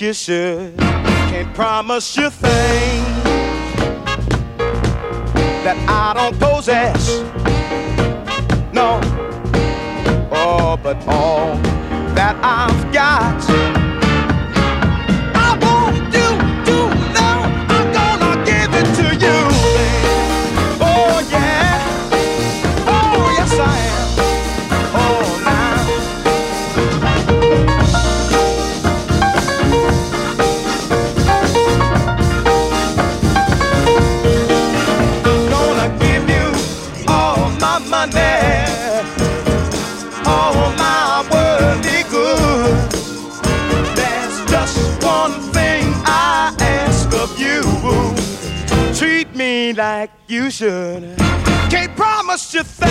you should. Can't promise you things that I don't possess. No. Oh, but all that I've got. Should. Can't promise you things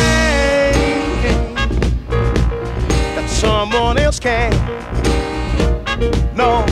that someone else can. No.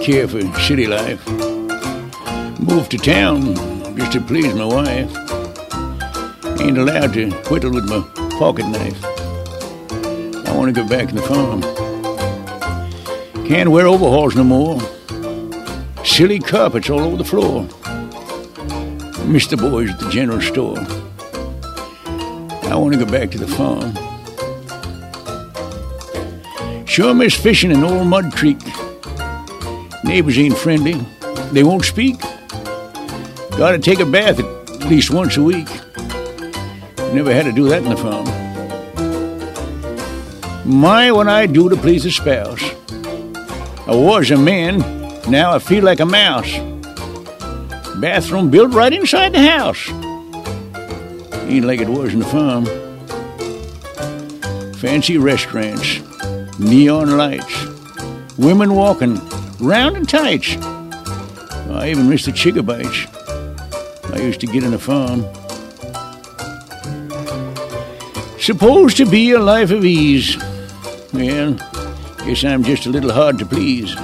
Care for city life. Moved to town just to please my wife. Ain't allowed to whittle with my pocket knife. I want to go back to the farm. Can't wear overalls no more. Silly carpets all over the floor. Miss the boys at the general store. I want to go back to the farm. Sure miss fishing in Old Mud Creek. Neighbors ain't friendly. They won't speak. Gotta take a bath at least once a week. Never had to do that in the farm. My, what I do to please a spouse. I was a man, now I feel like a mouse. Bathroom built right inside the house. Ain't like it was in the farm. Fancy restaurants, neon lights, women walking round and tight. I even missed the chigga bites. I used to get in the farm. Supposed to be a life of ease. Well, guess I'm just a little hard to please.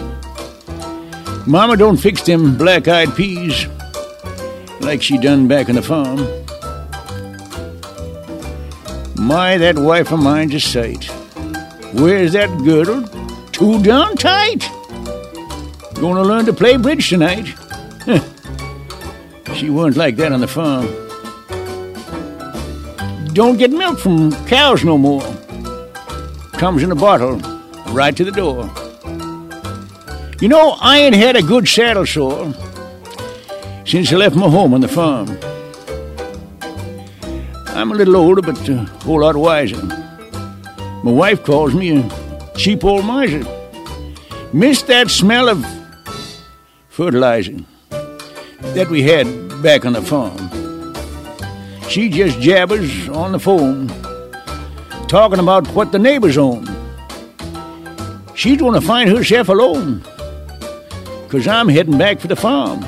Mama don't fix them black-eyed peas like she done back in the farm. My, that wife of mine's a sight. Where's that girdle? Too darn tight. Gonna learn to play bridge tonight. she wasn't like that on the farm. Don't get milk from cows no more. Comes in a bottle, right to the door. You know, I ain't had a good saddle sore since I left my home on the farm. I'm a little older, but a whole lot wiser. My wife calls me a cheap old miser. Miss that smell of fertilizing that we had back on the farm. She just jabbers on the phone, talking about what the neighbors own. she's going to find herself alone. Because I'm heading back for the farm.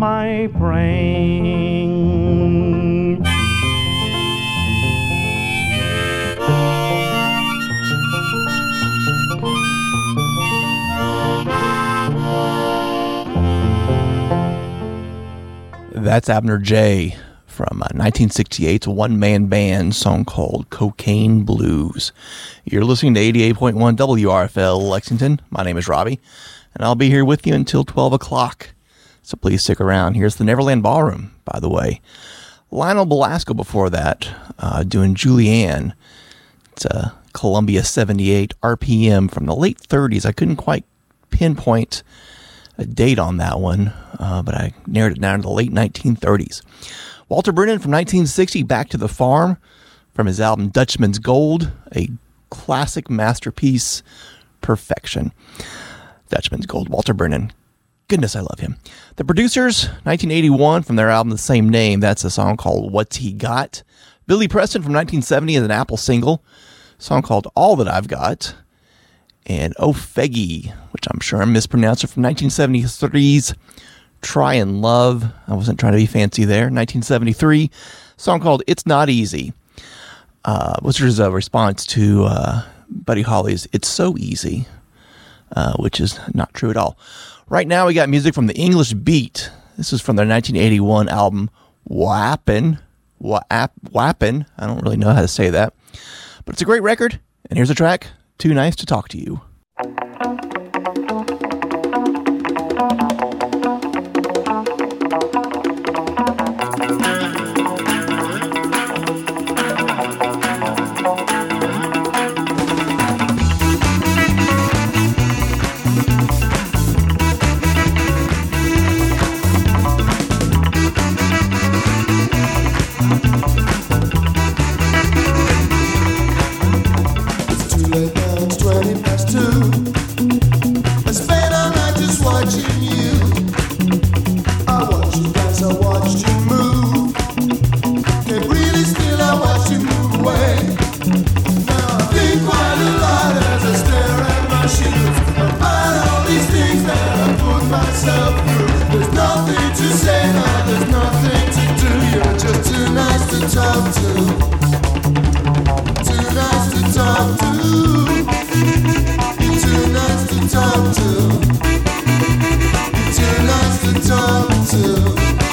my brain. That's Abner Jay from uh, 1968's one man band song called Cocaine Blues. You're listening to 88.1 WRFL Lexington. My name is Robbie, and I'll be here with you until 12 o'clock so please stick around. Here's the Neverland Ballroom, by the way. Lionel Belasco before that, uh, doing Julianne. It's a Columbia 78 RPM from the late 30s. I couldn't quite pinpoint a date on that one, uh, but I narrowed it down to the late 1930s. Walter Brennan from 1960, Back to the Farm, from his album Dutchman's Gold, a classic masterpiece, perfection. Dutchman's Gold, Walter Brennan. Goodness, I love him. The producers, 1981, from their album the same name. That's a song called What's He Got. Billy Preston from 1970 is an Apple single, song called All That I've Got. And Ofege, which I'm sure I'm mispronouncing, from 1973's Try and Love. I wasn't trying to be fancy there. 1973, song called It's Not Easy, uh, which is a response to uh, Buddy Holly's It's So Easy, uh, which is not true at all. Right now, we got music from the English Beat. This is from their 1981 album Wha'ppen. Wap, Wha'ppen. I don't really know how to say that, but it's a great record. And here's a track Too Nice to Talk to You. to. Too lost to talk to.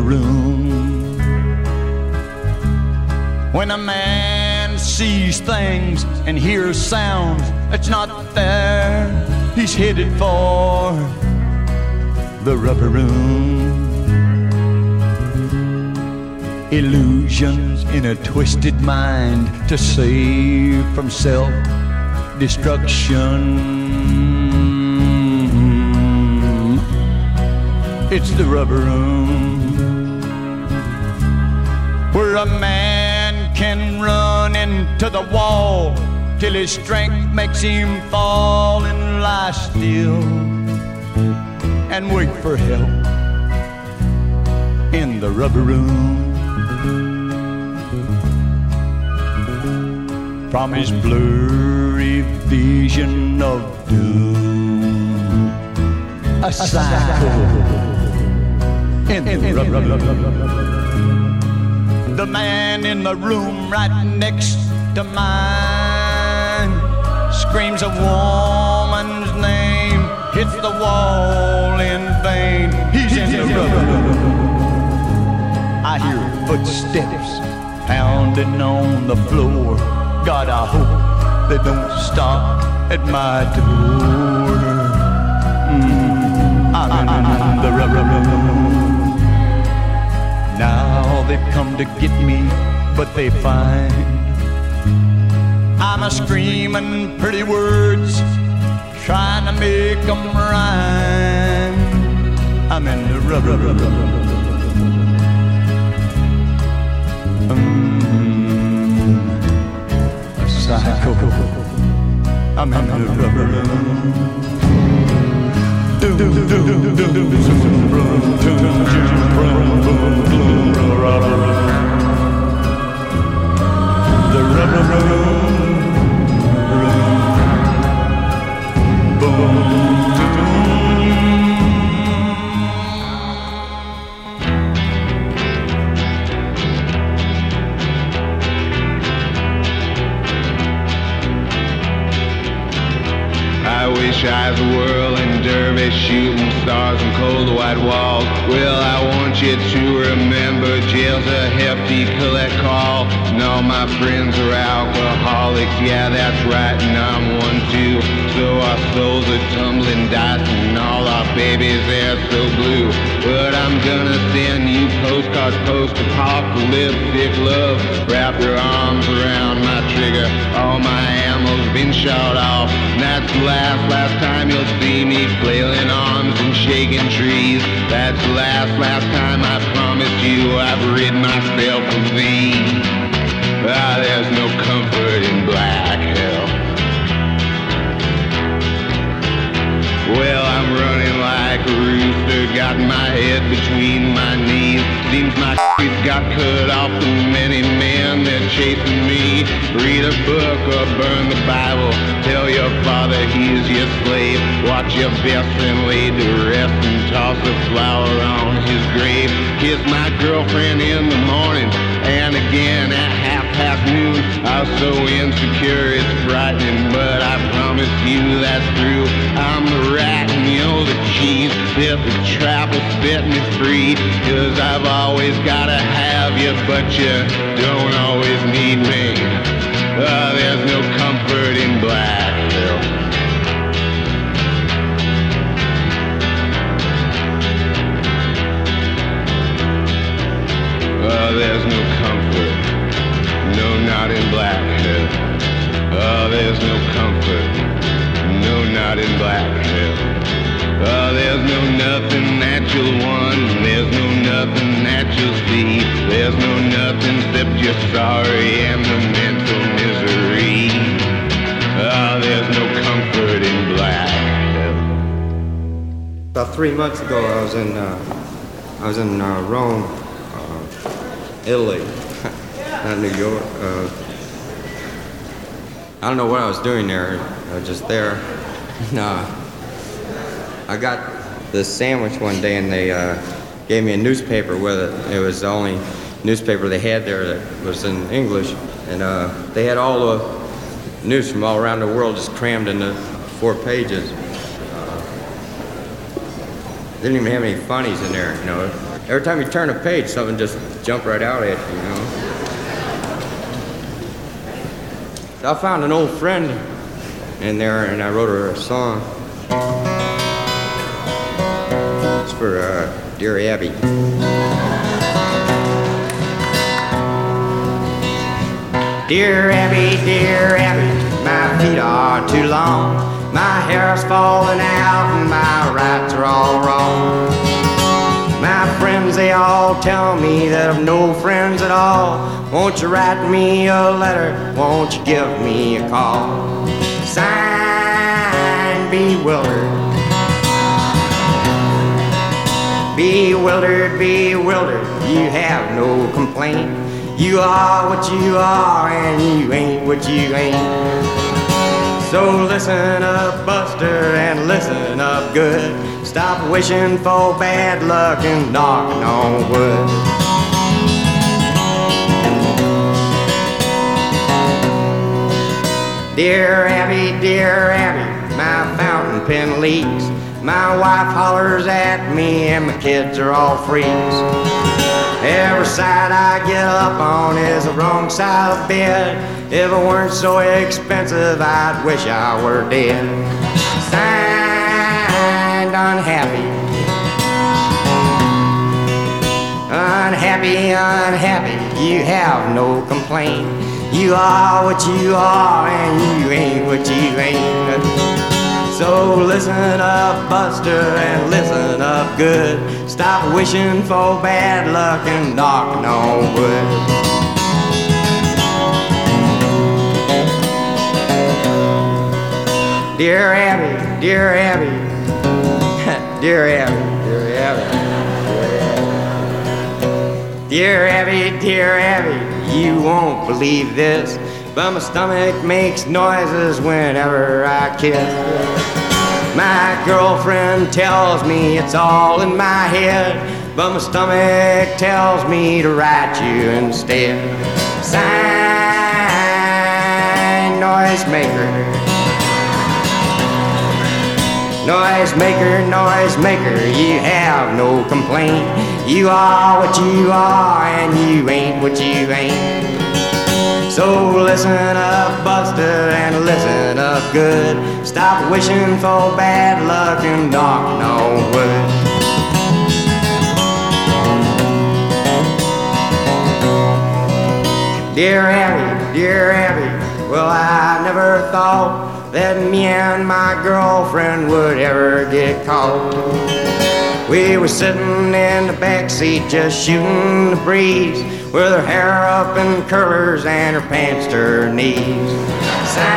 Room. When a man sees things and hears sounds that's not there, he's headed for the rubber room. Illusions in a twisted mind to save from self destruction. It's the rubber room a man can run into the wall till his strength makes him fall and lie still and wait for help in the rubber room. From his blurry vision of doom, a psycho in the rubber room. The man in the room right next to mine screams a woman's name, hits the wall in vain. He's in the rubber. I hear footsteps pounding on the floor. God, I hope they don't stop at my door. Mm, I'm in the room. They've come to get me, but they find I'm a screaming pretty words, trying to make 'em rhyme. I'm in the rubber room. a psycho. I'm in the rubber room. Doom, doom, doom, doom, doom, doom, zoom, brum, doom, zoom, brum, boom, boom, rum, rubber room. The rubber room. room. Boom, doom. I wish I a whirling dervish shooting stars and cold white walls. Well, I want you to remember jail's a hefty collect call. And all my friends are alcoholics, yeah, that's right, and I'm one too. So our souls are tumbling dice and all our babies, they're so blue. But I'm gonna send you postcards, post-apocalyptic love. Wrap your arms around my trigger, all my ammo's been shot off. And that's the last, last time you'll see me flailing arms and shaking trees. That's the last, last time I promised you I've rid myself of thee. Ah, there's no comfort in black hell. Well, I'm running like a rooster, got my head between my knees. Seems my has got cut off from many men, they're chasing me. Read a book or burn the Bible. Tell your father he's your slave. Watch your best friend laid to rest and toss a flower on his grave. Kiss my girlfriend in the morning and again at half past noon. I was so insecure it's frightening, but I promise you that's true. I'm the rat and you're the cheese. If the trap will set me free, cause I've always gotta have you, but you don't always need me. Uh, there's no comfort in Black Hell. There's no comfort. No, not in Black Oh, there's no comfort. No, not in Black Oh, there's no nothing that you'll want. There's no nothing that you'll see. There's no nothing except your sorry and the mental misery. Oh, there's no comfort in Black About three months ago, I was in uh, I was in uh, Rome, Italy, not New York. Uh, I don't know what I was doing there. I was just there. Uh, I got this sandwich one day, and they uh, gave me a newspaper with it. It was the only newspaper they had there that was in English, and uh, they had all the news from all around the world just crammed into four pages. They didn't even have any funnies in there, you know. Every time you turn a page, something just jumped right out at you, you know. I found an old friend in there, and I wrote her a song. It's for uh, Dear Abby. Dear Abby, dear Abby, my feet are too long. My hair's falling out and my rights are all wrong. My friends, they all tell me that I've no friends at all. Won't you write me a letter? Won't you give me a call? Signed, bewildered. Bewildered, bewildered, you have no complaint. You are what you are, and you ain't what you ain't. So listen up, Buster, and listen up good. Stop wishing for bad luck and knocking on wood. Dear Abby, dear Abby, my fountain pen leaks. My wife hollers at me, and my kids are all freaks. Every side I get up on is the wrong side of bed. If it weren't so expensive, I'd wish I were dead. Signed, unhappy. Unhappy, unhappy, you have no complaint. You are what you are, and you ain't what you ain't. So listen up, Buster, and listen up good. Stop wishing for bad luck and knocking on wood. Dear Abby, dear Abby, dear Abby, dear Abby. Dear Abby, dear Abby, you won't believe this, but my stomach makes noises whenever I kiss. My girlfriend tells me it's all in my head, but my stomach tells me to write you instead. Sign, noisemaker. Noisemaker, noisemaker, you have no complaint. You are what you are, and you ain't what you ain't. So listen up, Buster, and listen up good. Stop wishing for bad luck and knocking on wood. Dear Abby, dear Abby, well, I never thought that me and my girlfriend would ever get caught. We were sitting in the back seat just shooting the breeze with her hair up in curlers and her pants to her knees. Sign,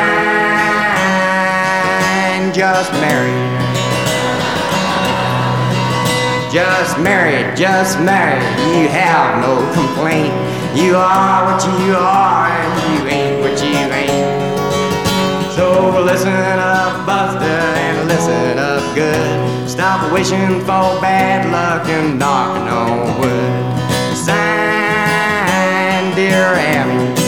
just married. Just married, just married. You have no complaint. You are what you are, and you ain't. Listen up, Buster, and listen up good. Stop wishing for bad luck and knocking on wood. Sign, dear Abby.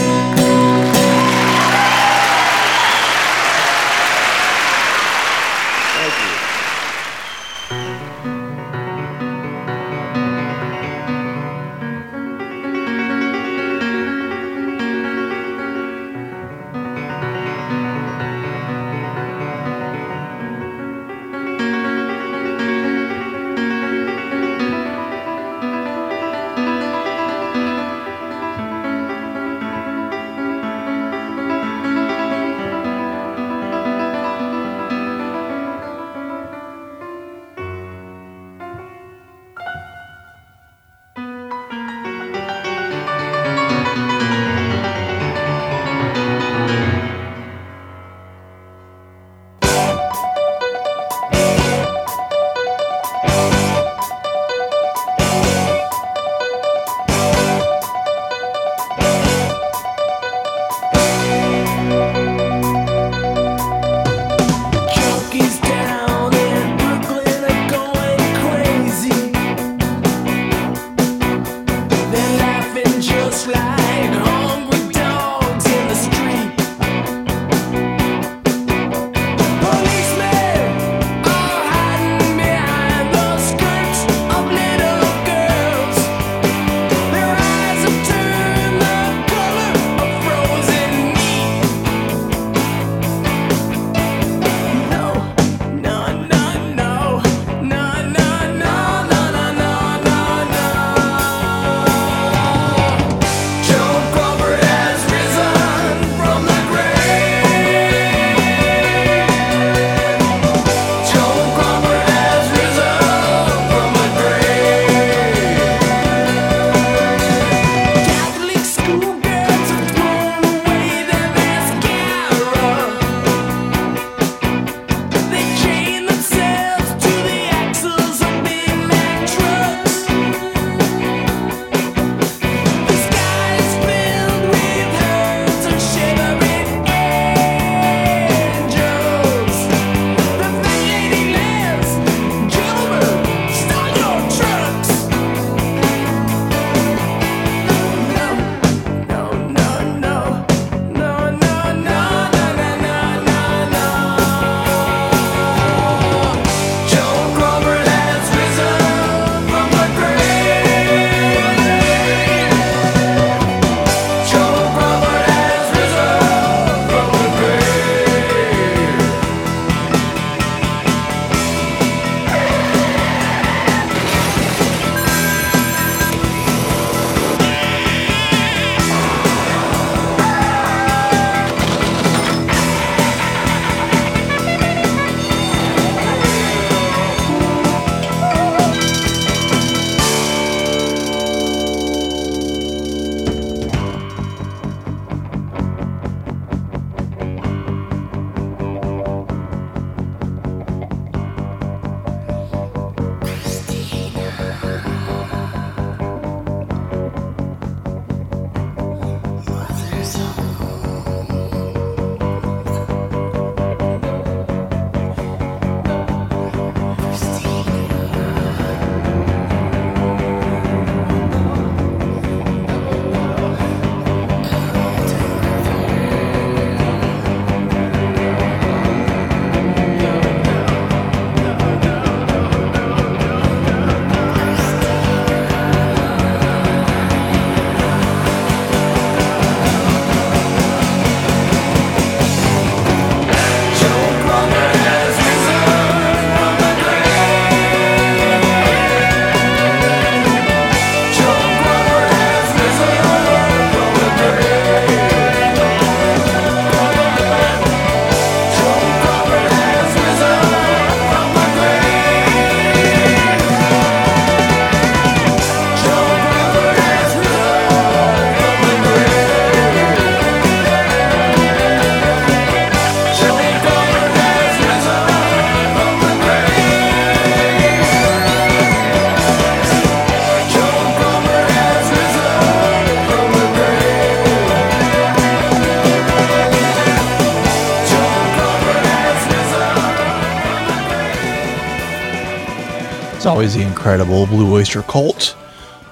Always the incredible Blue Oyster Cult.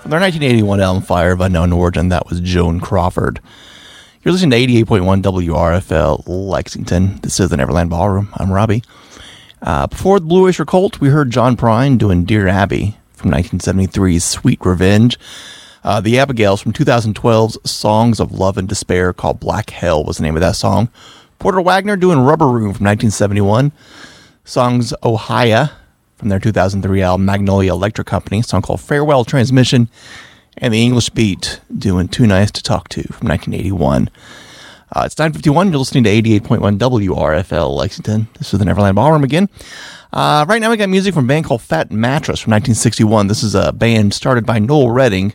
From their 1981 album Fire of Unknown Origin, that was Joan Crawford. You're listening to 88.1 WRFL Lexington. This is the Neverland Ballroom. I'm Robbie. Uh, before the Blue Oyster Cult, we heard John Prine doing Dear Abby from 1973's Sweet Revenge. Uh, the Abigails from 2012's Songs of Love and Despair called Black Hell was the name of that song. Porter Wagoner doing Rubber Room from 1971. Songs: Ohia from their 2003 album Magnolia Electric Company, song called Farewell Transmission, and the English Beat doing Too Nice to Talk to from 1981. Uh, it's 951. You're listening to 88.1 WRFL Lexington. This is the Neverland Ballroom again. Uh, right now, we got music from a band called Fat Mattress from 1961. This is a band started by Noel Redding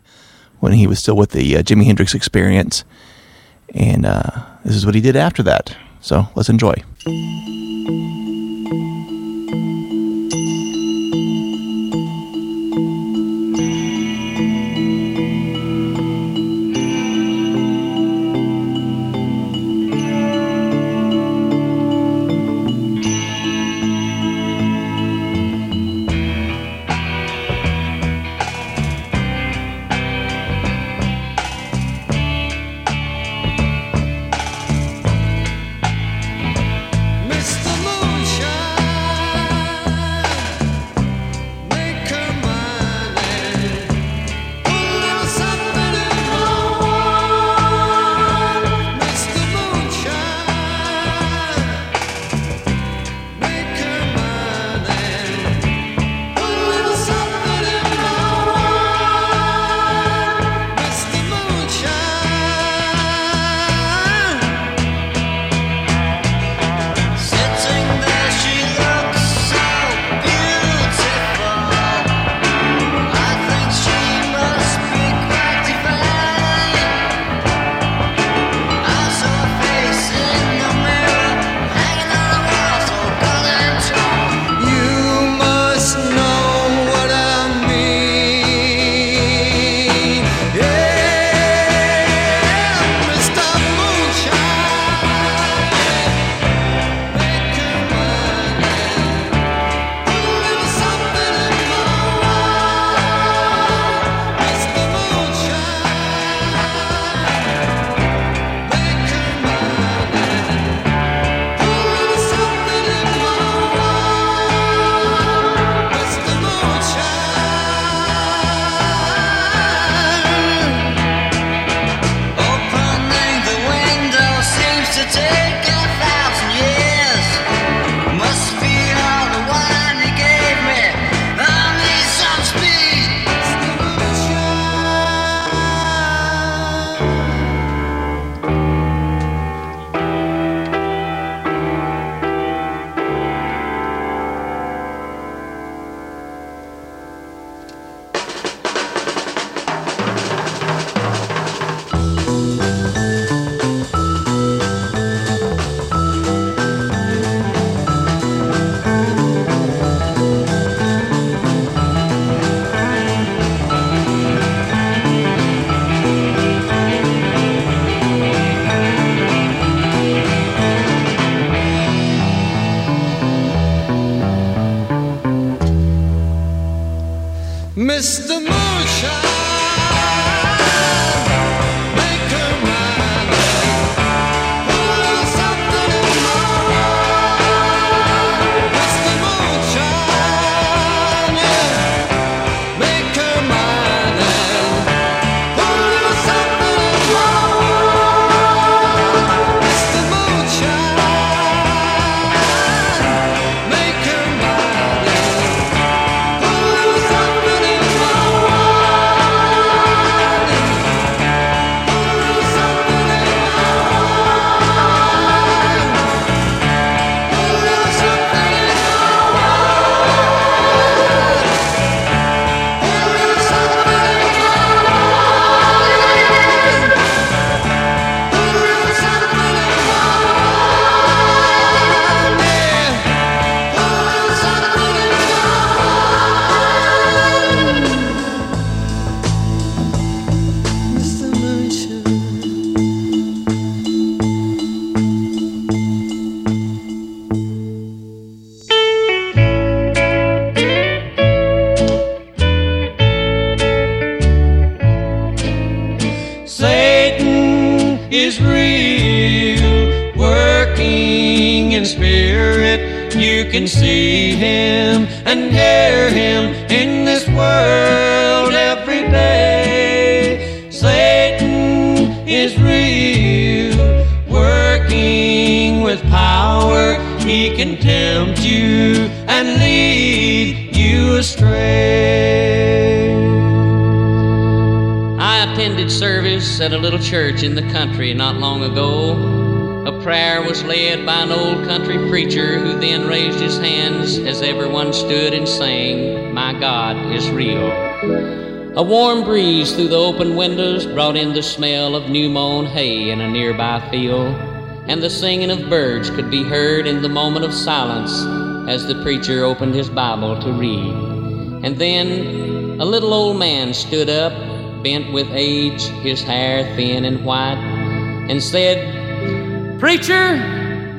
when he was still with the uh, Jimi Hendrix Experience. And uh, this is what he did after that. So let's enjoy. Church in the country not long ago. A prayer was led by an old country preacher who then raised his hands as everyone stood and sang, My God is real. A warm breeze through the open windows brought in the smell of new mown hay in a nearby field, and the singing of birds could be heard in the moment of silence as the preacher opened his Bible to read. And then a little old man stood up, bent with age, his hair thin and white, and said, Preacher,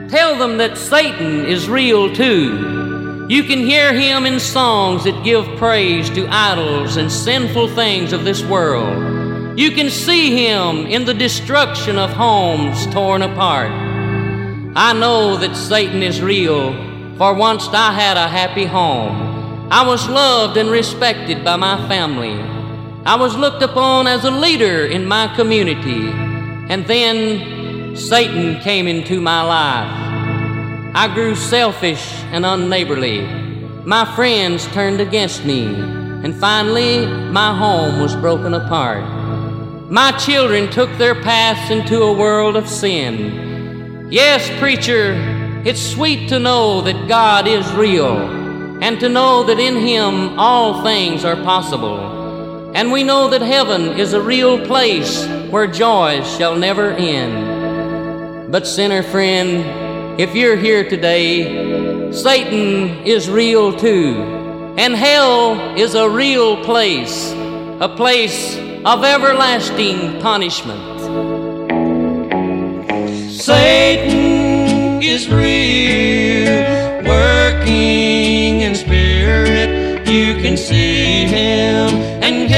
tell them that Satan is real too. You can hear him in songs that give praise to idols and sinful things of this world. You can see him in the destruction of homes torn apart. I know that Satan is real, for once I had a happy home. I was loved and respected by my family. I was looked upon as a leader in my community. And then Satan came into my life. I grew selfish and unneighborly. My friends turned against me. And finally, my home was broken apart. My children took their paths into a world of sin. Yes, preacher, it's sweet to know that God is real and to know that in Him all things are possible. And we know that heaven is a real place where joys shall never end. But, sinner friend, if you're here today, Satan is real too, and hell is a real place, a place of everlasting punishment. Satan is real, working in spirit. You can see him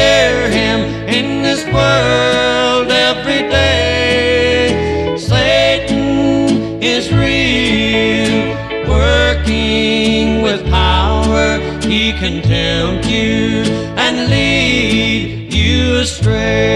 hear him in this world every day. Satan is real, working with power. He can tempt you and lead you astray.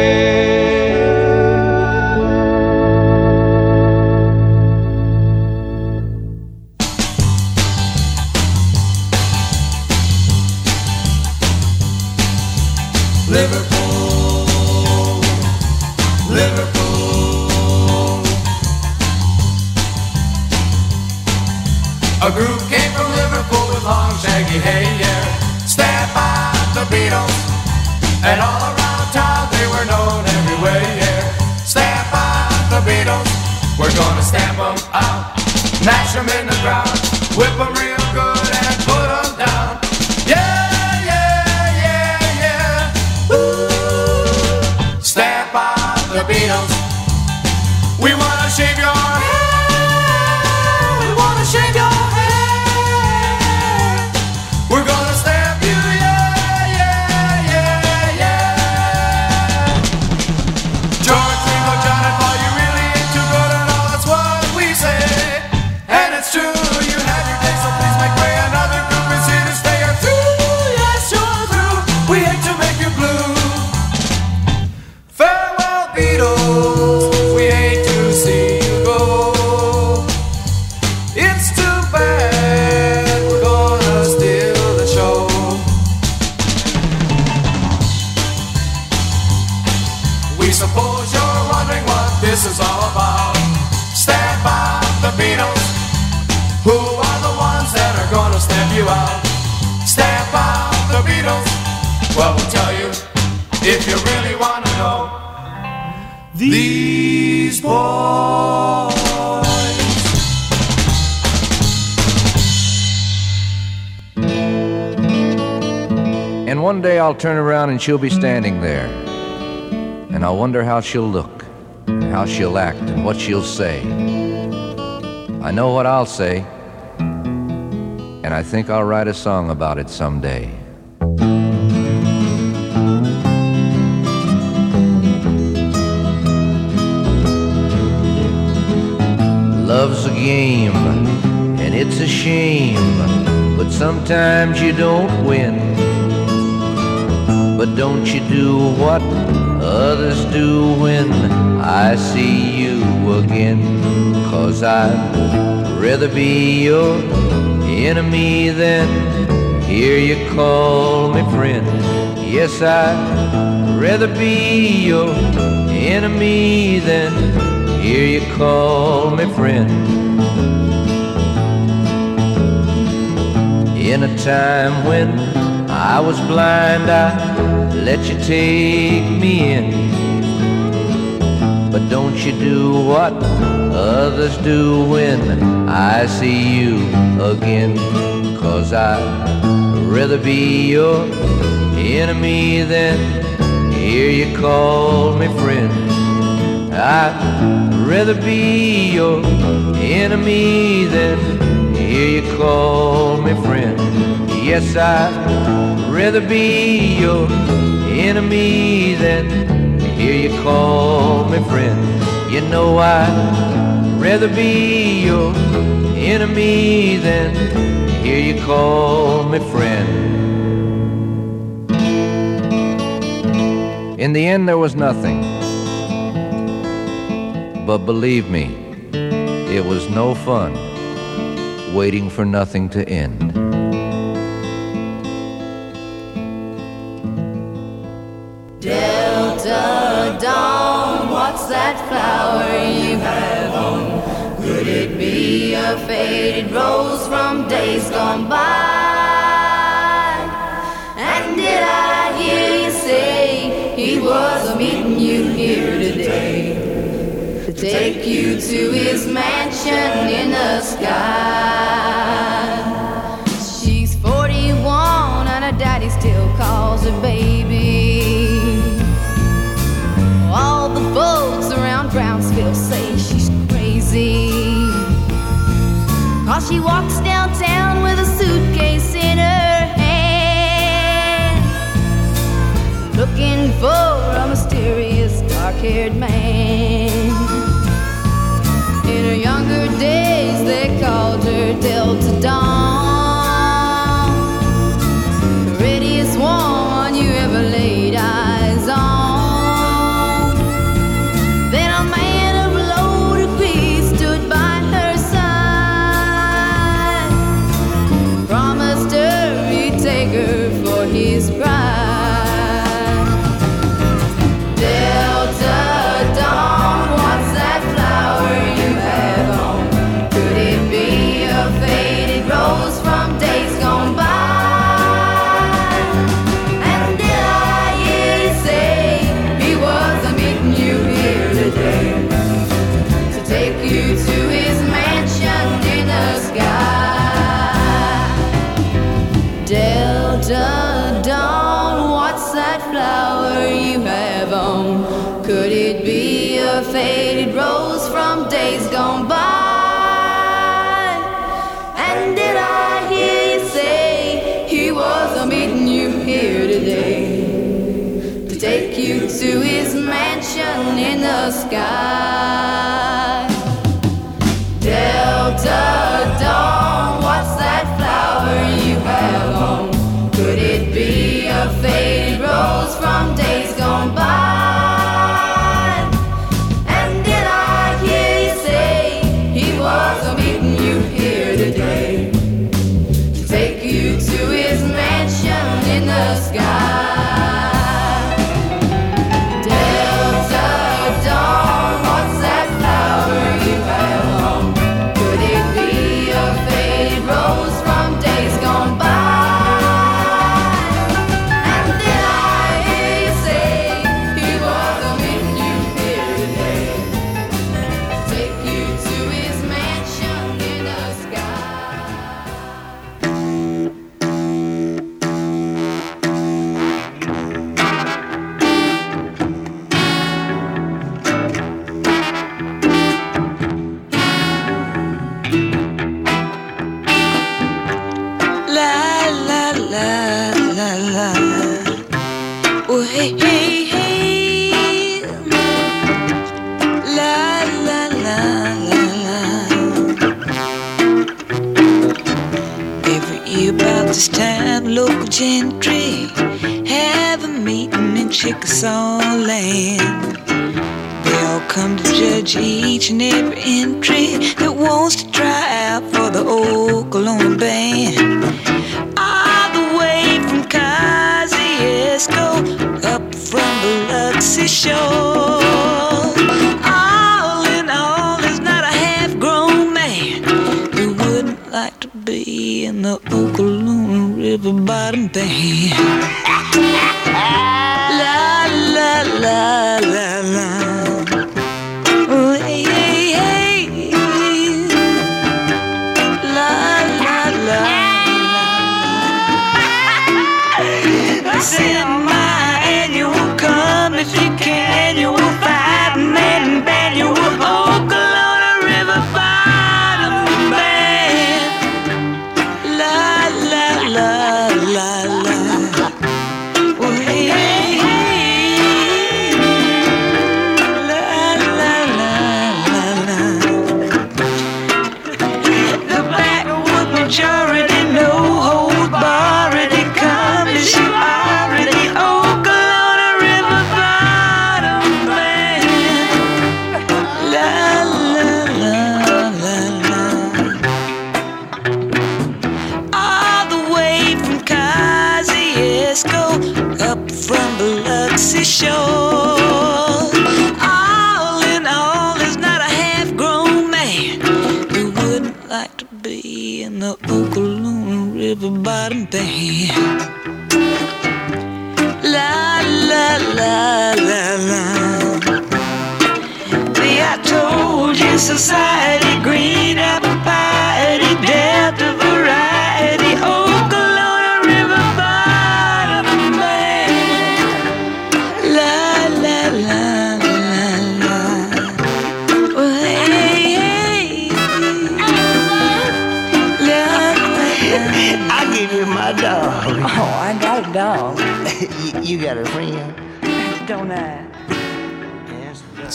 and she'll be standing there. And I wonder how she'll look, how she'll act, and what she'll say. I know what I'll say, and I think I'll write a song about it someday. Love's a game, and it's a shame, but sometimes you don't win. Don't you do what others do when I see you again? Cause I'd rather be your enemy than hear you call me friend. Yes, I'd rather be your enemy than hear you call me friend. In a time when I was blind, I let you take me in. But don't you do what others do when I see you again. Cause I'd rather be your enemy than hear you call me friend. I'd rather be your enemy than hear you call me friend. Yes, I'd rather be your enemy than hear you call me friend. You know I'd rather be your enemy than hear you call me friend. In the end, there was nothing. But believe me, it was no fun waiting for nothing to end. Flower you have on? Could it be a faded rose from days gone by? And did I hear you say he was meeting you here today? To take you to his mansion in the sky. She walks downtown with a suitcase in her hand. Looking for a mysterious dark haired man. In her younger days, they called her Delta Dawn. Sky. Every entry that wants to try out for the Oklahoma band. All the way from Kosciusko up from Biloxi shore. All in all, there's not a half-grown man who wouldn't like to be in the Oklahoma River Bottom Band. La la la la la.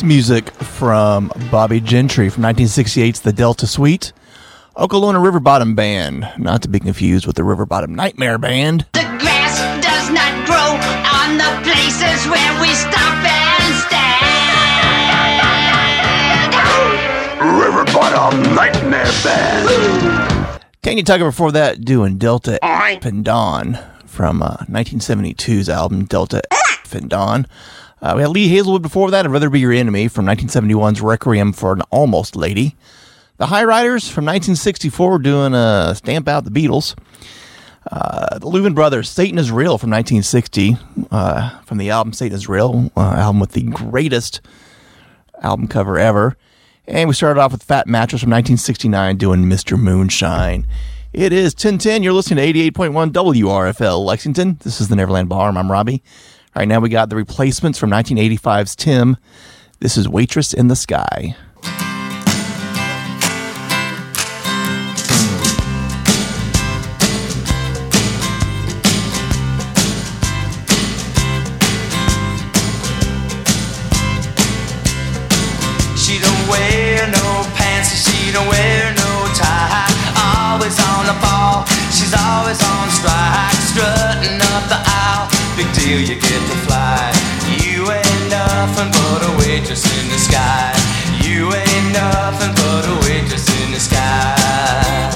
Music from Bobbie Gentry from 1968's The Delta Sweete. Oklahoma River Bottom Band, not to be confused with the River Bottom Nightmare Band. The grass does not grow on the places where we stop and stand. River Bottom Nightmare Band. Tanya Tucker before that doing Delta and Dawn from uh, 1972's album Delta and Dawn. Uh, we had Lee Hazlewood before that, I'd Rather Be Your Enemy from 1971's Requiem for an Almost Lady. The High Riders from 1964 doing a Stamp Out the Beatles. Uh, the Louvin Brothers, Satan is Real from 1960, uh, from the album Satan is Real, uh, album with the greatest album cover ever. And we started off with Fat Mattress from 1969 doing Mr. Moonshine. It is 1010. You're listening to 88.1 WRFL Lexington. This is the Neverland Bar. I'm Robbie. All right, now we got the replacements from 1985's Tim. This is Waitress in the Sky. Big deal, you get to fly. You ain't nothing but a waitress in the sky. You ain't nothing but a waitress in the sky.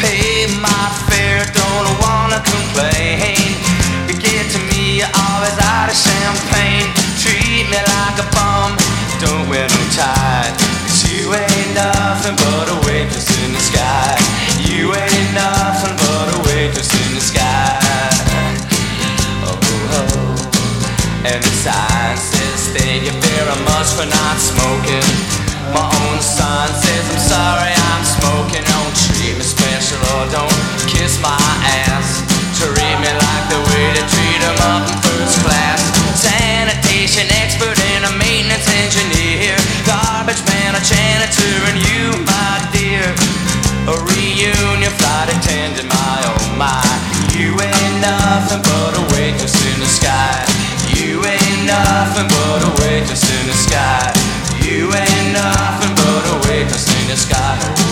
Pay my fare, don't wanna complain. You get to me, you're always out of champagne. Treat me like a bum, don't wear no tie. Nothing but a waitress in the sky. You ain't nothing but a waitress in the sky. Oh, oh. And the sign says, thank you very much for not smoking. My own son says, I'm sorry I'm smoking. Don't treat me special or don't kiss my ass. Treat me like the way they treat 'em up in first class. Sanitation expert and a maintenance a and you, my dear. A reunion flight attendant, my oh my. You ain't nothing but a waitress in the sky. You ain't nothing but a waitress in the sky. You ain't nothing but a waitress in the sky.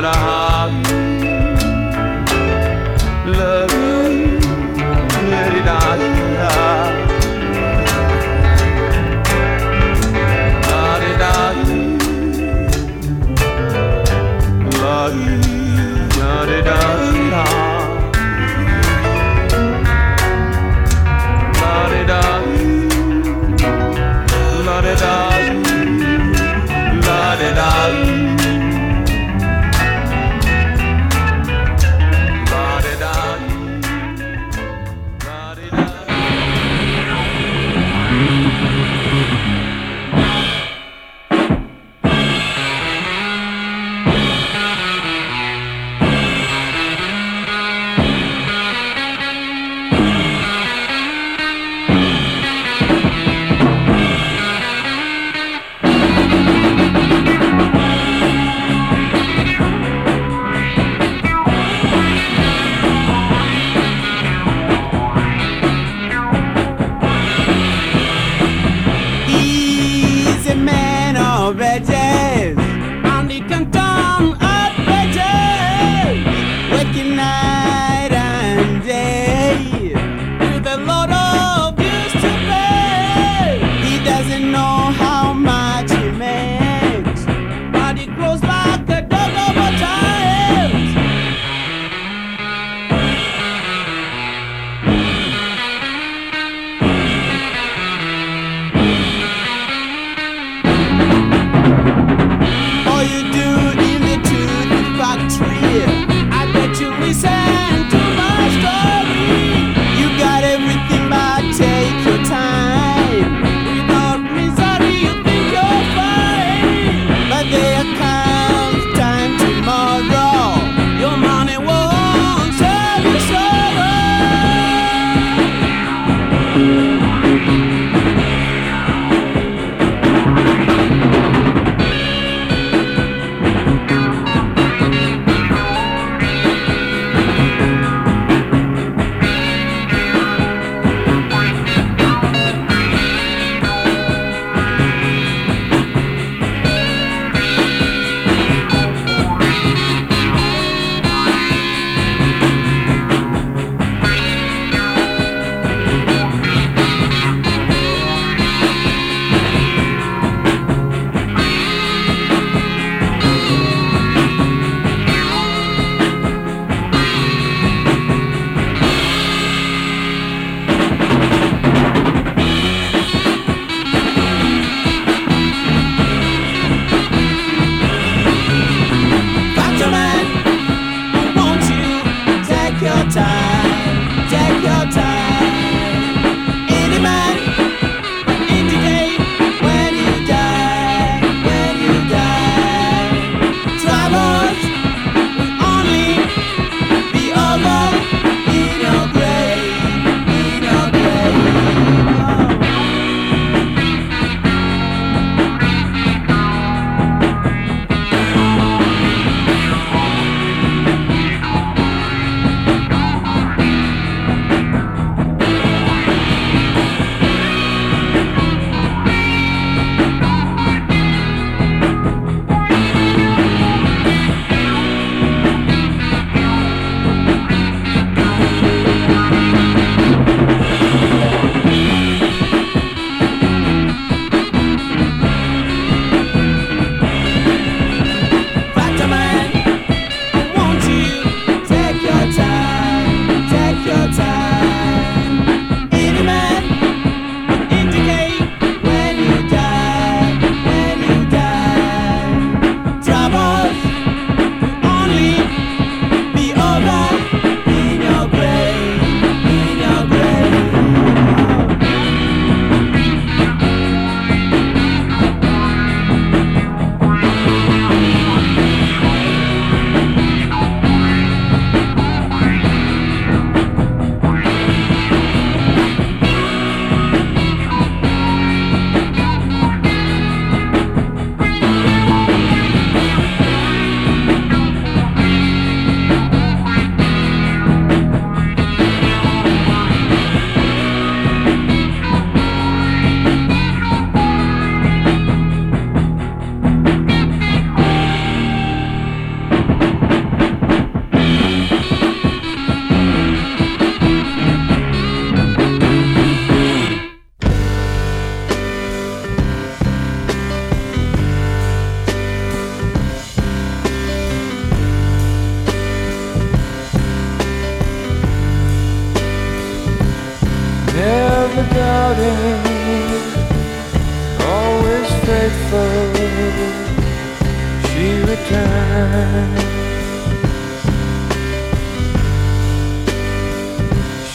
You're the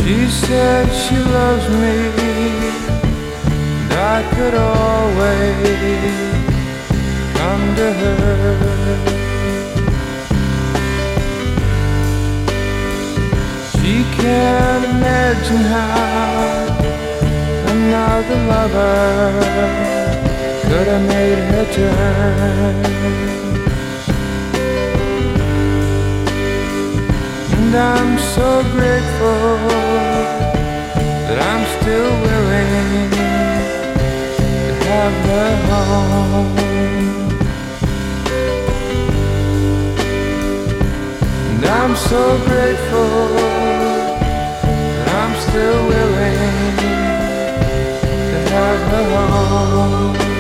She said she loves me, and I could always come to her. She can't imagine how another lover could have made her turn. And I'm so grateful that I'm still willing to have her home. And I'm so grateful that I'm still willing to have her home.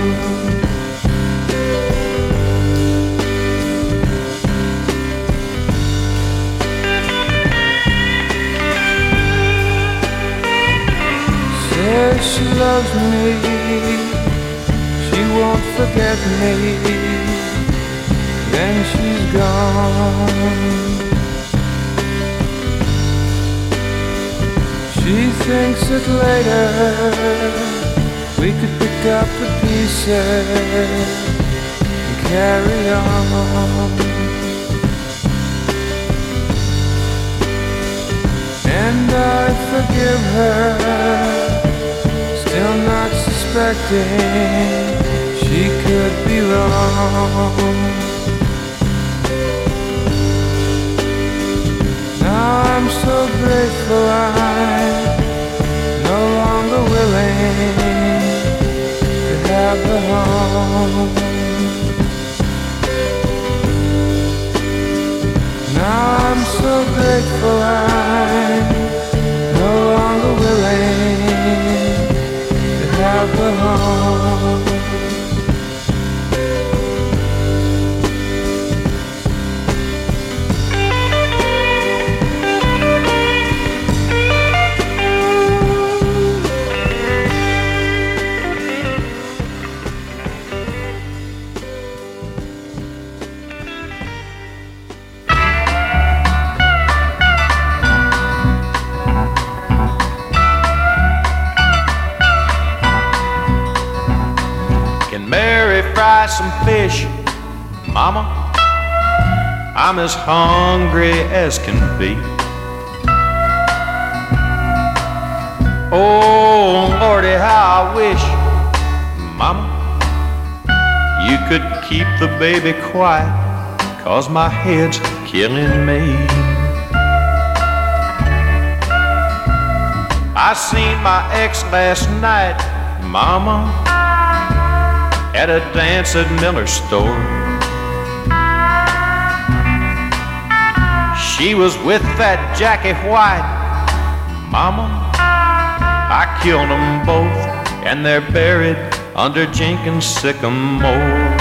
Says she loves me, she won't forget me. Then she's gone. She thinks that later we could pick up the pieces and carry on. And I forgive her, still not suspecting she could be wrong. Now I'm so grateful I'm no longer willing to have her home. Now I'm so grateful I'm no longer willing home. I'm as hungry as can be. Oh, Lordy, how I wish, Mama, you could keep the baby quiet, cause my head's killing me. I seen my ex last night, Mama at a dance at Miller's store. She was with that Jackie White, Mama. I killed them both, and they're buried under Jenkins sycamore.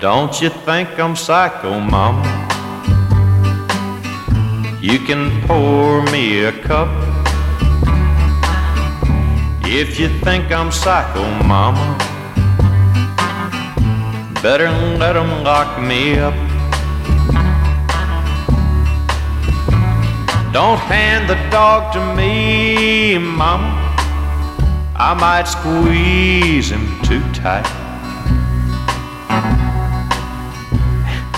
Don't you think I'm psycho, Mama? You can pour me a cup if you think I'm psycho, mama, better let 'em lock me up. Don't hand the dog to me, mama. I might squeeze him too tight.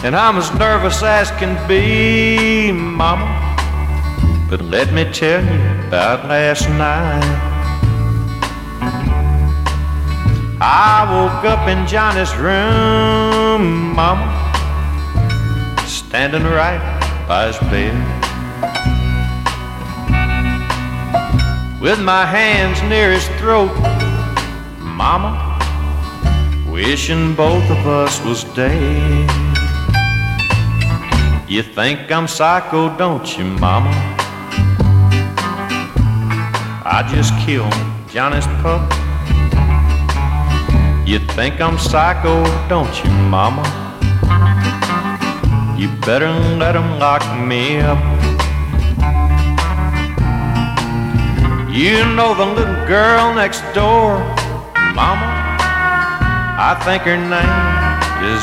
And I'm as nervous as can be, mama. But let me tell you about last night. I woke up in Johnny's room, Mama, standing right by his bed. With my hands near his throat, Mama, wishing both of us was dead. You think I'm psycho, don't you, Mama? I just killed Johnny's pup. You think I'm psycho, don't you, mama? You better let 'em lock me up. You know the little girl next door, mama? I think her name is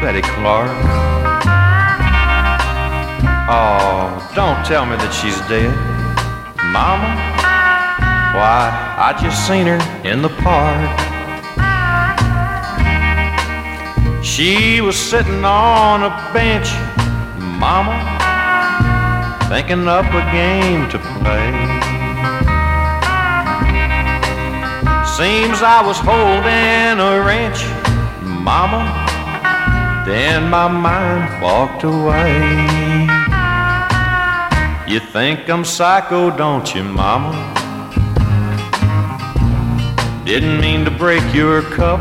Betty Clark. Oh, don't tell me that she's dead. Mama? Why, I just seen her in the park. She was sitting on a bench, Mama, thinking up a game to play. Seems I was holding a wrench, Mama. Then my mind walked away. You think I'm psycho, don't you, Mama? Didn't mean to break your cup.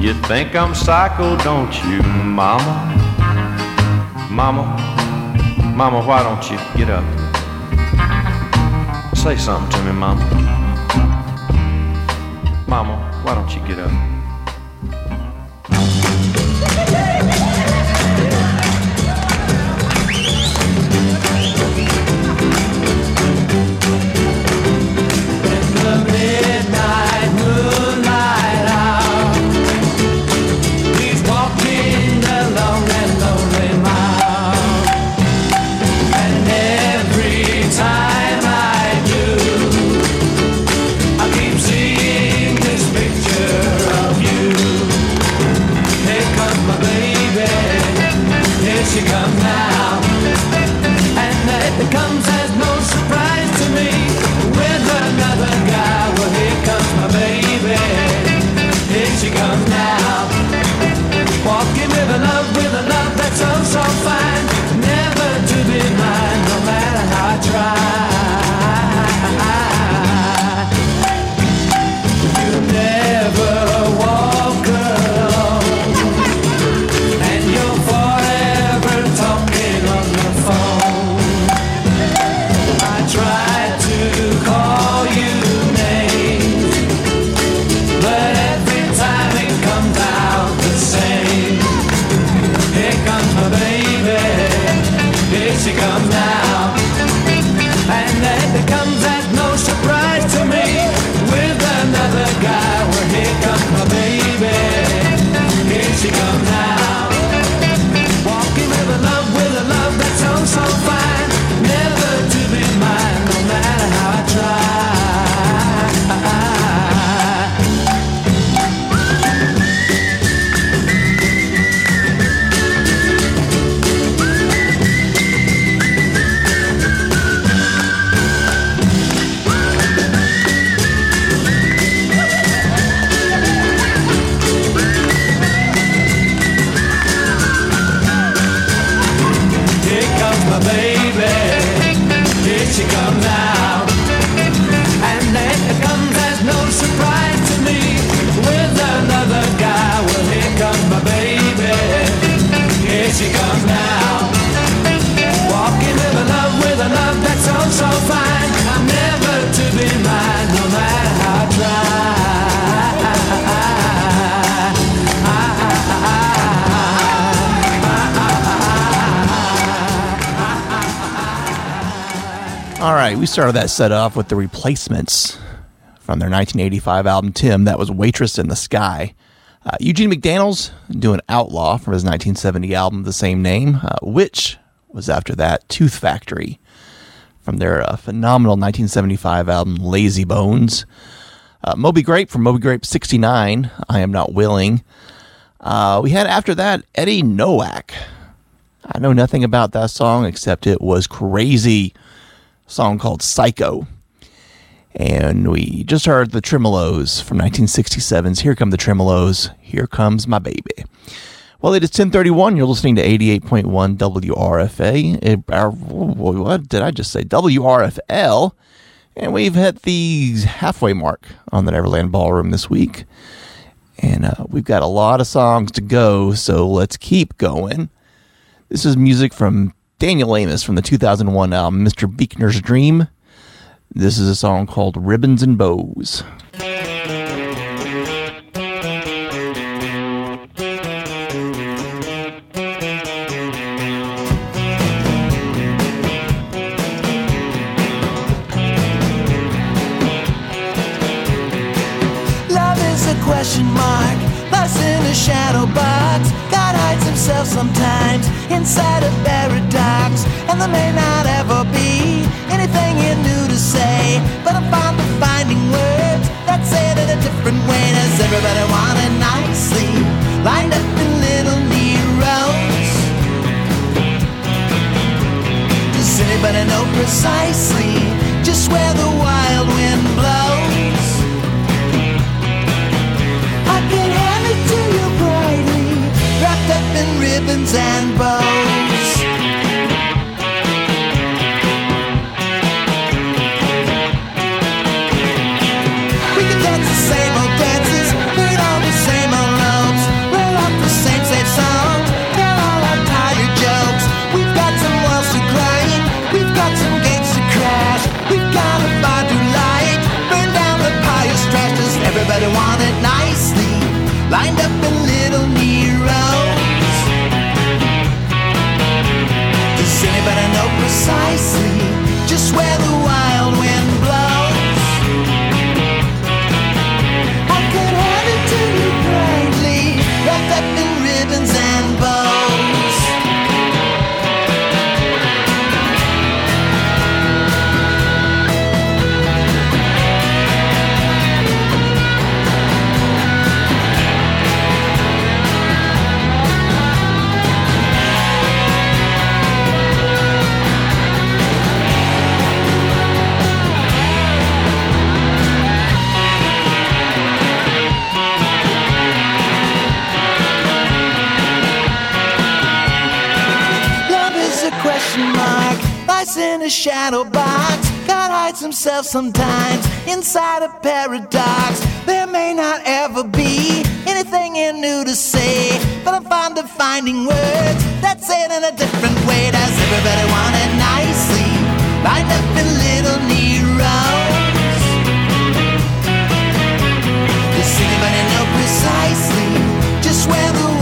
You think I'm psycho, don't you, Mama? Mama, Mama, why don't you get up? Say something to me, Mama. Mama, why don't you get up? Right, we started that set off with the replacements from their 1985 album Tim. That was Waitress in the Sky. Uh, Eugene McDaniels doing Outlaw from his 1970 album, the same name, uh, which was after that Tooth Factory from their uh, phenomenal 1975 album Lazy Bones. Uh, Moby Grape from Moby Grape 69, I Am Not Willing. Uh, we had after that Eddie Noack. I know nothing about that song except it was crazy. Song called Psycho. And we just heard the Tremeloes from 1967's Here Come the Tremeloes, Here Comes My Baby. Well, it is 1031. You're listening to 88.1 WRFA. It, what did I just say? WRFL. And we've hit the halfway mark on the Neverland Ballroom this week. And uh, we've got a lot of songs to go, so let's keep going. This is music from Daniel Amos from the 2001 album uh, Mr. Buechner's Dream. This is a song called Ribbons and Bows. myself sometimes inside a paradox, and there may not ever be anything you knew to say. But I'm fond of finding words that say it in a different way. Does everybody want a it sleep, lined up in little neat rows? Does anybody know precisely just where the wild wind blows? ribbons and bows. sometimes inside a paradox. There may not ever be anything new to say, but I'm fond of finding words that say it in a different way. Does everybody want it nicely? Lined up in little Nero's. Does anybody know precisely just where the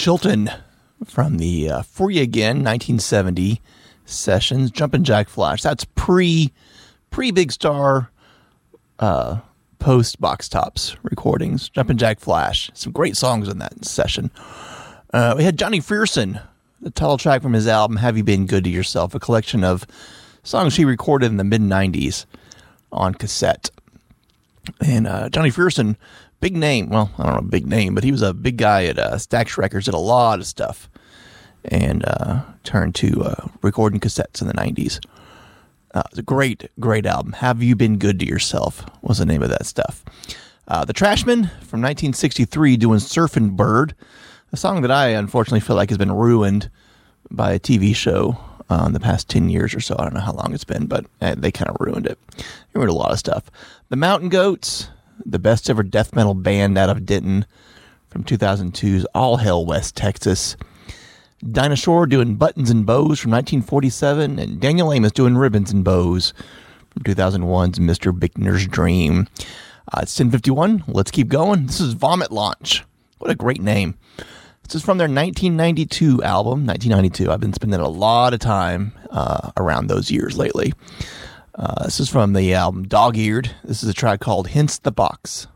Chilton from the uh, Free Again 1970 sessions, Jumpin' Jack Flash. That's pre pre Big Star uh, post Box Tops recordings. Jumpin' Jack Flash. Some great songs in that session. Uh, we had Johnny Frierson, the title track from his album Have You Been Good to Yourself, a collection of songs he recorded in the mid 90s on cassette. And uh, Johnny Frierson, big name. Well, I don't know, big name, but he was a big guy at uh, Stax Records, did a lot of stuff, and uh, turned to uh, recording cassettes in the 90s. Uh, it's a great, great album. Have You Been Good to Yourself was the name of that stuff. Uh, the Trashmen from 1963 doing Surfin' Bird, a song that I unfortunately feel like has been ruined by a TV show uh, in the past 10 years or so. I don't know how long it's been, but uh, they kind of ruined it. They ruined a lot of stuff. The Mountain Goats, the best ever death metal band out of Denton from 2002's All Hail West Texas. Dinah Shore doing Buttons and Bows from 1947, and Daniel Amos doing Ribbons and Bows from 2001's Mr. Buechner's Dream. Uh, it's 1051. Let's keep going. This is Vomit Launch. What a great name. This is from their 1992 album, 1992. I've been spending a lot of time uh, around those years lately. Uh, this is from the album Dog Eared. This is a track called Hints the Box.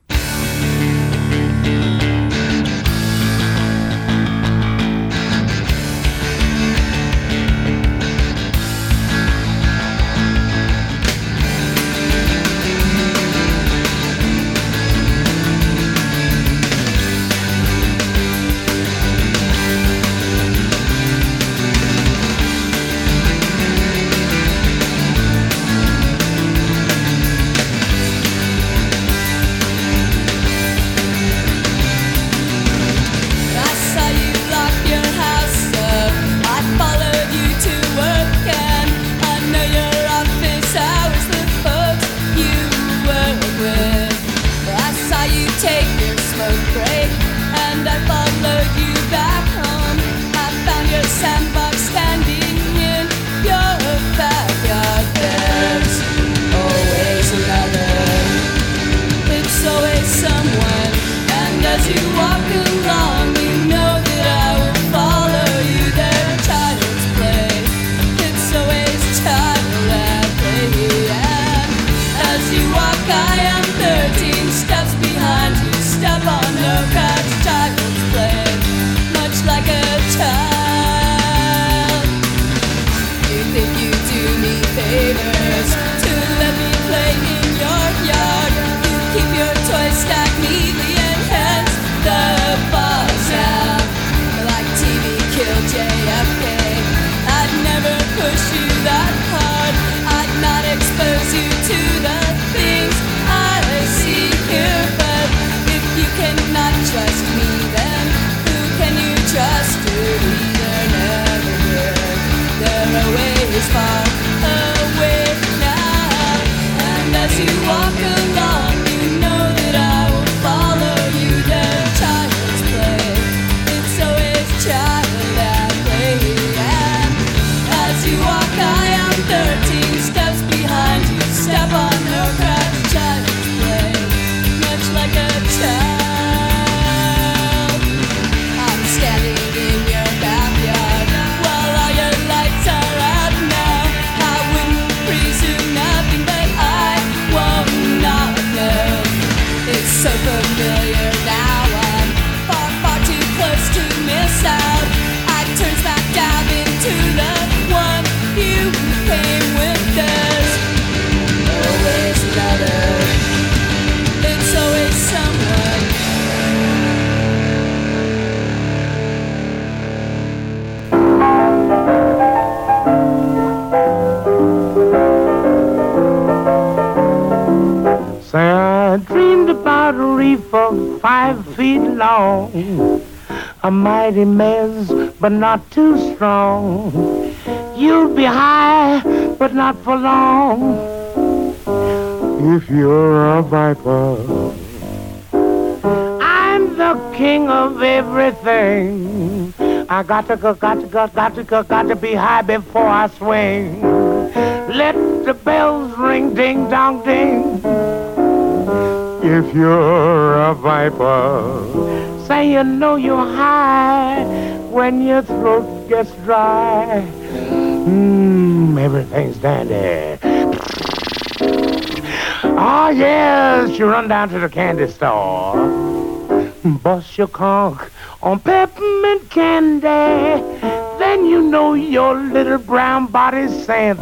But not too strong. You'll be high, but not for long. If you're a viper, I'm the king of everything. I got to go, got to go, got to go, got to be high before I swing. Let the bells ring, ding dong ding. If you're a viper, say you know you're high when your throat gets dry. Mmm, everything's dandy. Oh yes, you run down to the candy store, bust your conch on peppermint candy. Then you know your little brown body's sent.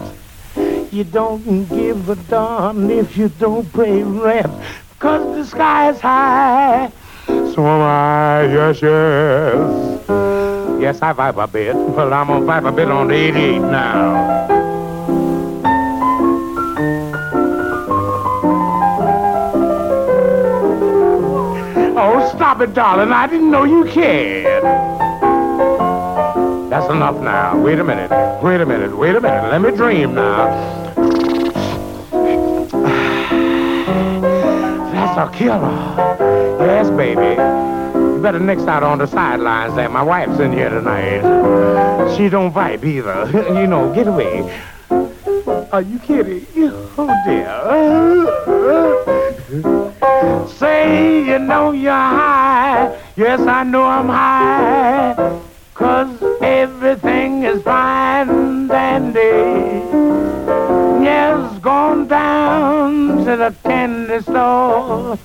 You don't give a darn if you don't pay rent, cause the sky is high. So am I, yes, yes. Yes, I vibe a bit, but I'm gonna vibe a bit on the 88 now. Oh, stop it, darling. I didn't know you cared. That's enough now. Wait a minute. Wait a minute. Wait a minute. Let me dream now. That's a killer. Yes, baby. Better nix out on the sidelines there. My wife's in here tonight. She don't vibe either. you know, get away. Are you kidding? Oh, dear. Say you know you're high. Yes, I know I'm high. Cause everything is fine and dandy. Yes, gone down to the candy store.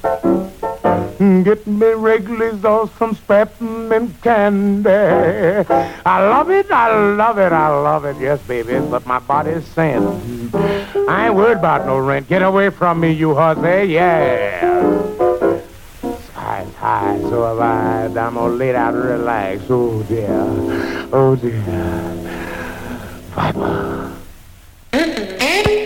Get me Wrigley's or some peppermint candy. I love it, I love it, I love it, yes, baby. But my body's saying, I ain't worried about no rent. Get away from me, you hussy, yeah. Sky's high, so have I. I'm gonna down and relax. Oh dear, oh dear. Viper. with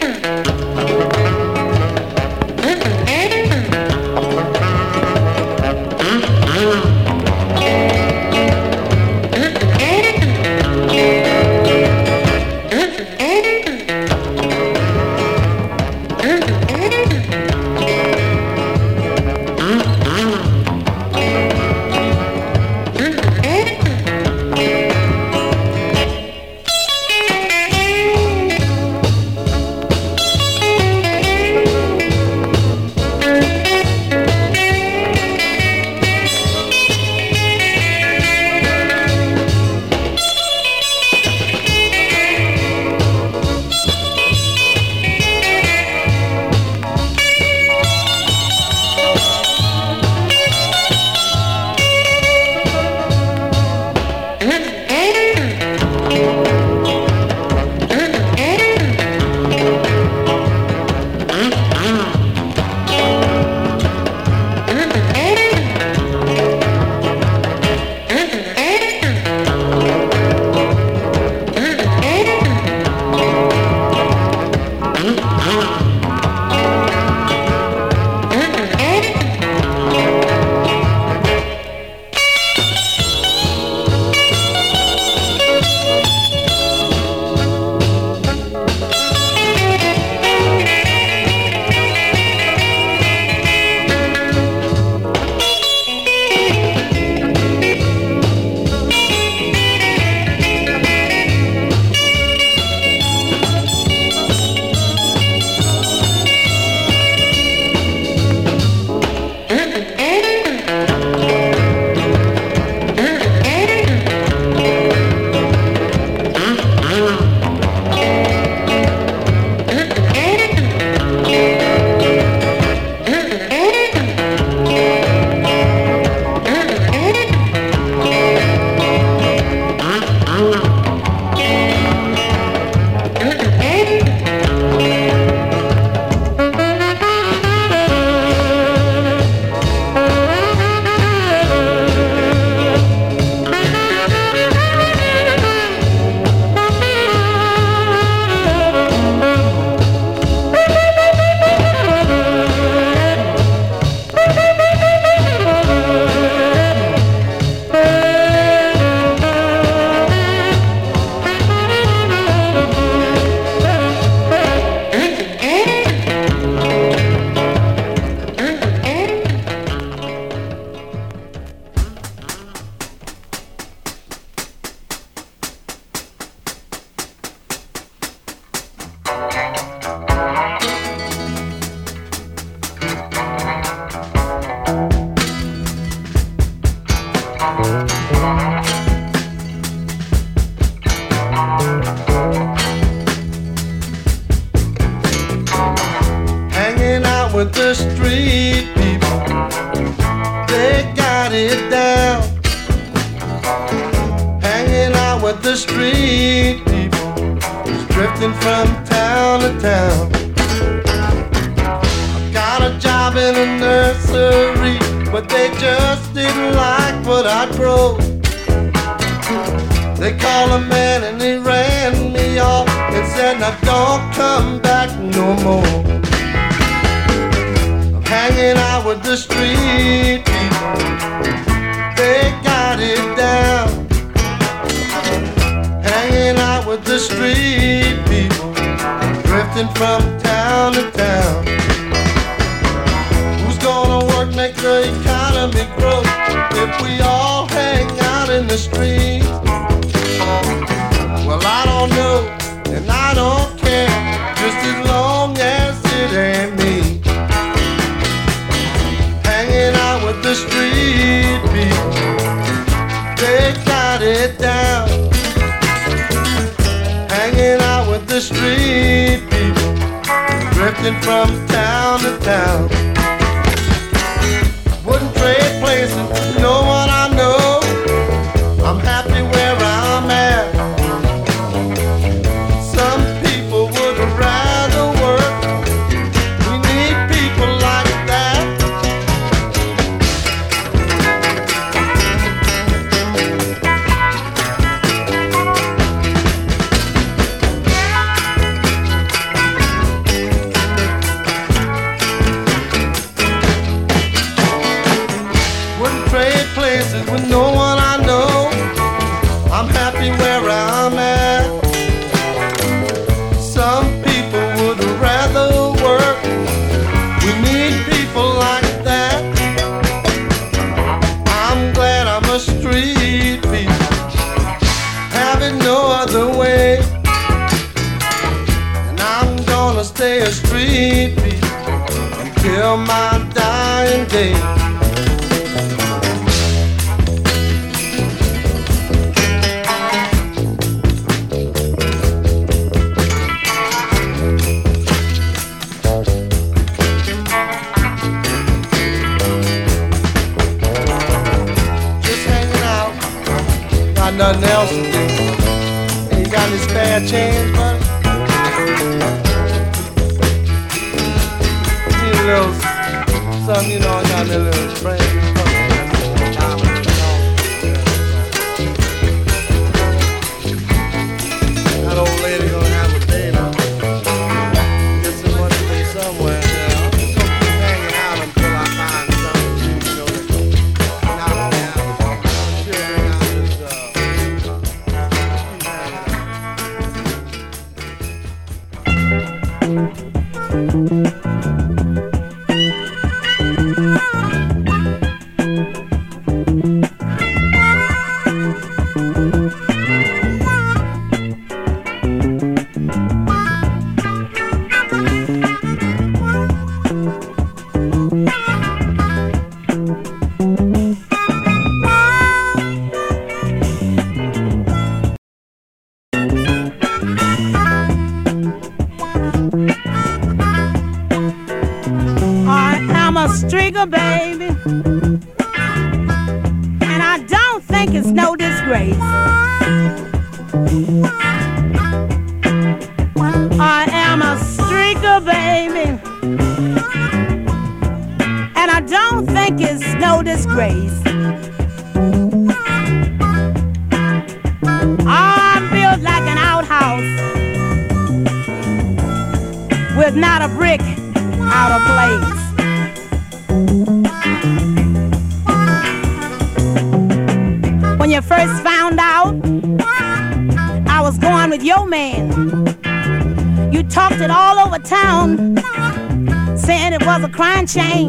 was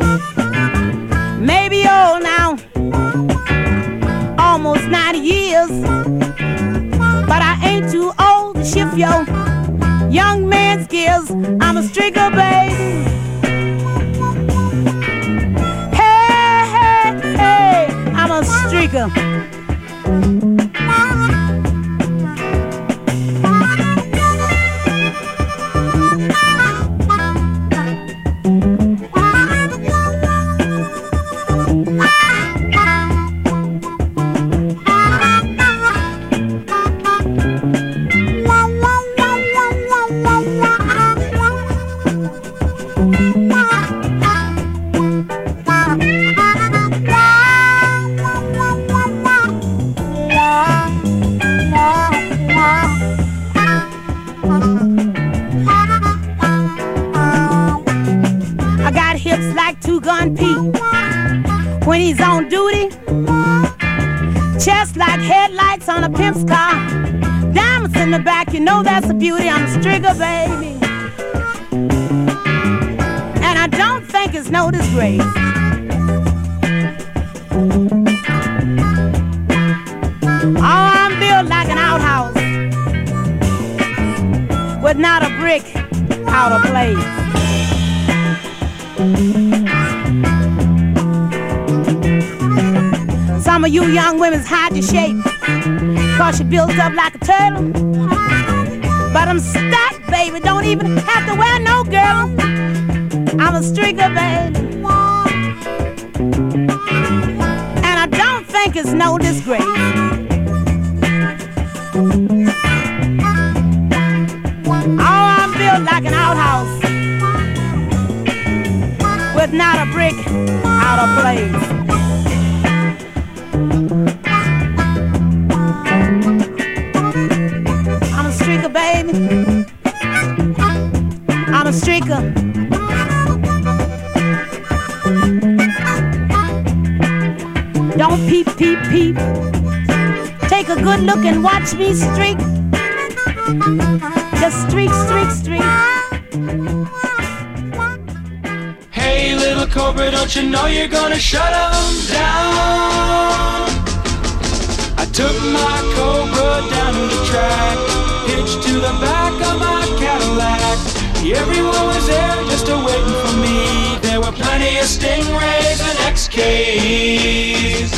hitched to the back of my Cadillac. Everyone was there just a waiting for me. There were plenty of stingrays and XKs.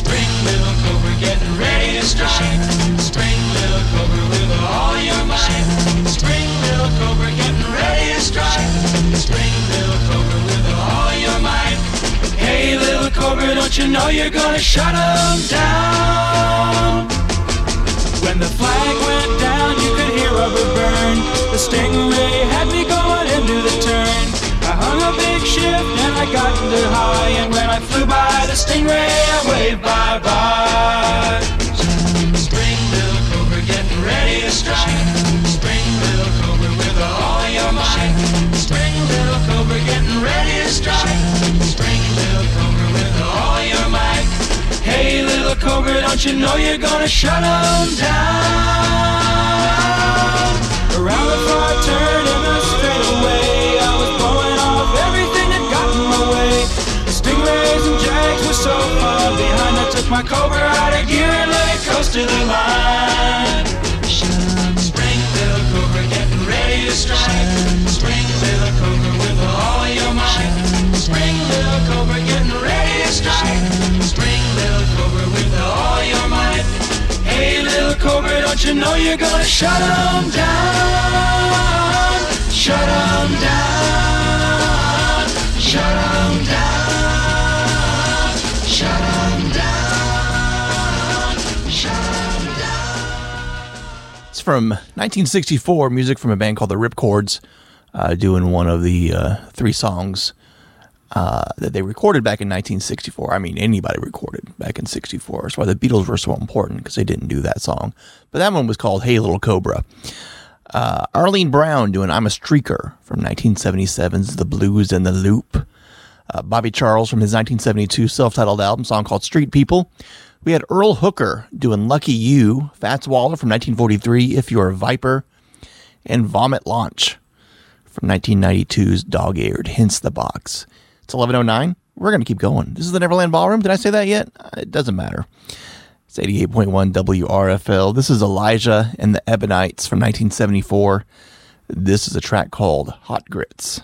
Spring, little cobra, getting ready to strike. Spring, little cobra, with all your might. Spring, little cobra, getting ready to strike. Spring, little cobra, with all your might. Hey, little cobra, don't you know you're gonna shut 'em down? When the flag went down, you could hear rubber burn. The stingray had me going into the turn. I hung a big shift and I got into high. And when I flew by the stingray, I waved bye bye. Spring, little cobra, getting ready to strike. Cobra, don't you know you're gonna shut 'em down? Around the far turn in the straightaway, I was blowing off everything that got in my way. The stingrays and jags were so far behind, I took my cobra out of gear and let it coast to the line. Spring, little cobra, getting ready to strike. Spring, little cobra, with all your might. Spring, little cobra, getting ready to strike. Spring, cobra, with all your might. Hey, little cobra, don't you know you're gonna shut 'em down? Shut 'em down. Shut 'em down. Shut 'em down. Shut 'em It's from 1964, music from a band called the Rip Chords, uh, doing one of the uh, three songs uh, that they recorded back in 1964. I mean, anybody recorded back in 64. That's why the Beatles were so important because they didn't do that song. But that one was called Hey Little Cobra. Uh, Arlene Brown doing I'm a Streaker from 1977's The Blues and the Loop. Uh, Bobby Charles from his 1972 self titled album, song called Street People. We had Earl Hooker doing Lucky You, Fats Waller from 1943, If You're a Viper, and Vomit Launch from 1992's Dog Eared, hence the box. It's 11.09. We're going to keep going. This is the Neverland Ballroom. Did I say that yet? Uh, It doesn't matter. It's 88.1 WRFL. This is Elijah and the Ebonites from 1974. This is a track called Hot Grits.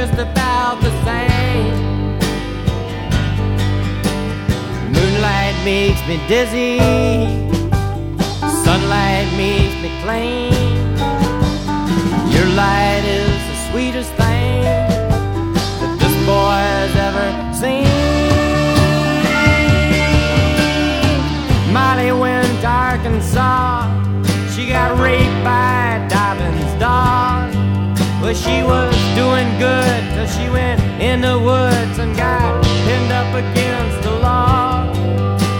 Just about the same. Moonlight makes me dizzy. Sunlight makes me plain. Your light is the sweetest thing that this boy has ever seen. Molly went to Arkansas. She got raped by. Well, she was doing good till she went in the woods and got pinned up against the log.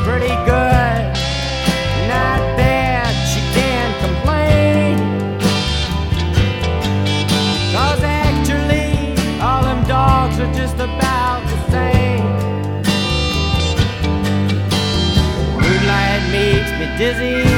Pretty good, not bad, she can't complain. Cause actually, all them dogs are just about the same. Moonlight makes me dizzy,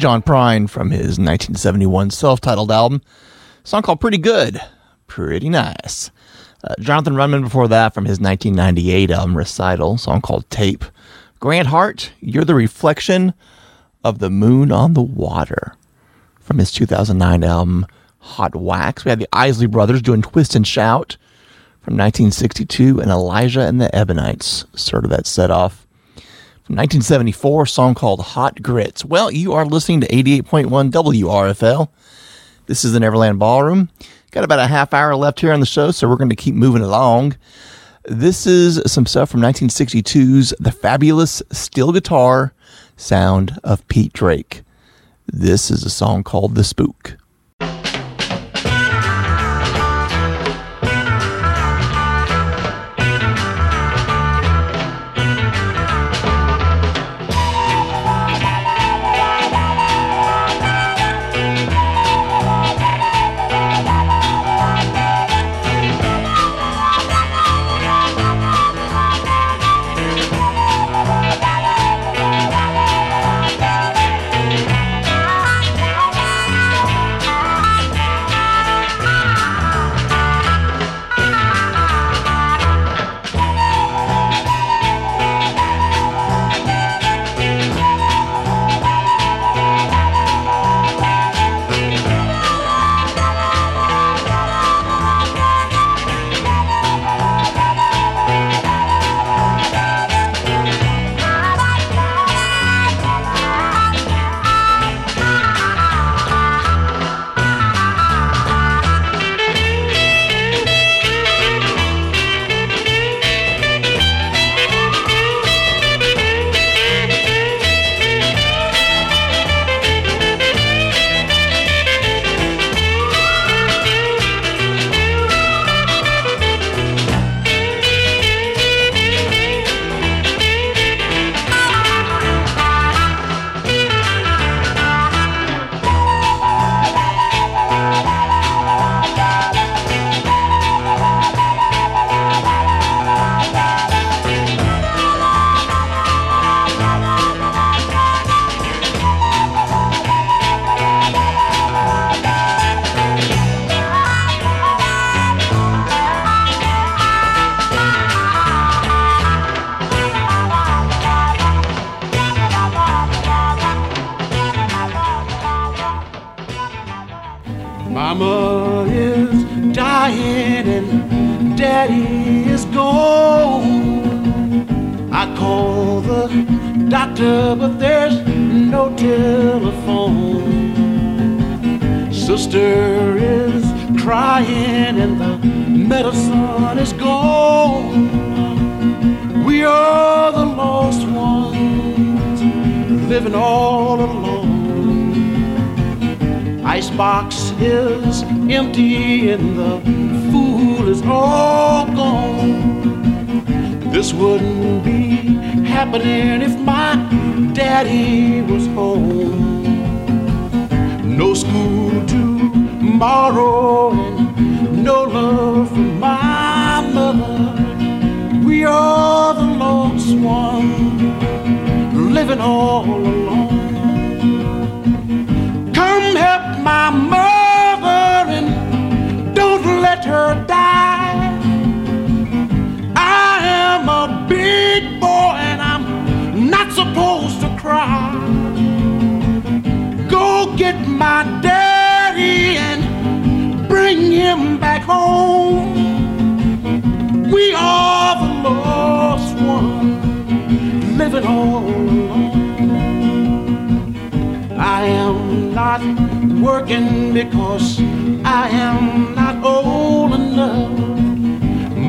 John Prine from his 1971 self titled album. song called Pretty Good. Pretty nice. Uh, Jonathan Runman before that from his 1998 album Recital, song called Tape. Grant Hart, You're the Reflection of the Moon on the Water from his 2009 album Hot Wax. We had the Isley Brothers doing Twist and Shout from 1962 and Elijah and the Ebonites sort of that set off. From 1974, a song called Hot Grits. Well, you are listening to 88.1 WRFL. This is the Neverland Ballroom. Got about a half hour left here on the show, so we're going to keep moving along. This is some stuff from 1962's The Fabulous Steel Guitar Sound of Pete Drake. This is a song called The Spook. Sister is crying, and the medicine is gone. We are the lost ones, living all alone. Icebox is empty, and the fool is all gone. This wouldn't be happening if my daddy was home. Tomorrow and no love from my mother. We are the lost ones living all alone. Come help my mother and don't let her die. I am a big boy and I'm not supposed to cry. Home. We are the lost ones living all alone. I am not working because I am not old enough.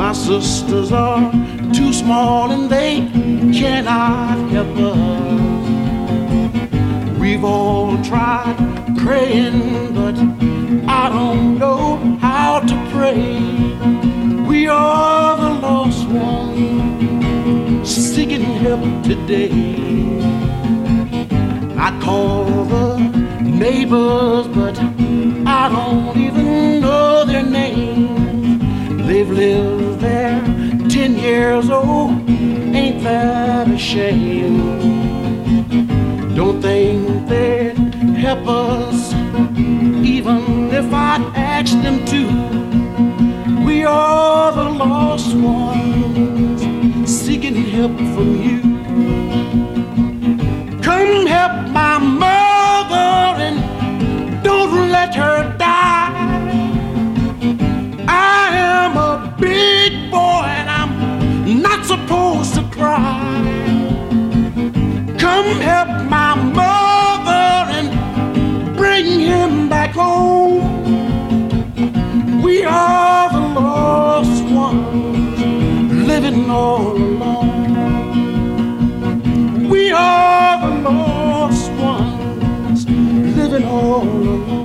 My sisters are too small and they cannot help us. We've all tried praying, but I don't know how to pray. We are the lost ones seeking help today. I call the neighbors, but I don't even know their names. They've lived there ten years old, ain't that a shame? Don't think they'd help us, even if I asked them to. We are the lost ones seeking help from you. Come help my mother and don't let her We are the lost ones living all alone. We are the lost ones living all alone.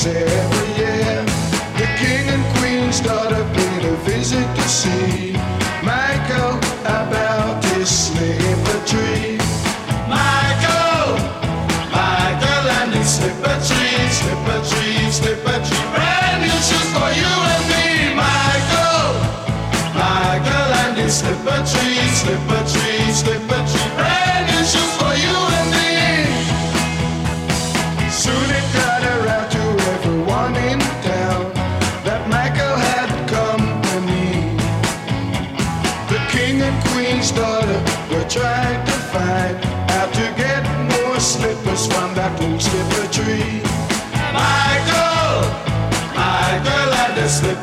Slippers every year. The king and queen queen's daughter paid a visit to see Michael about his slipper tree. Michael, Michael and his slipper tree, slipper tree, slipper tree. Brand new shoes for you and me, Michael. Michael and his slipper tree, slipper tree,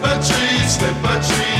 had a tree, slipper tree,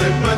slip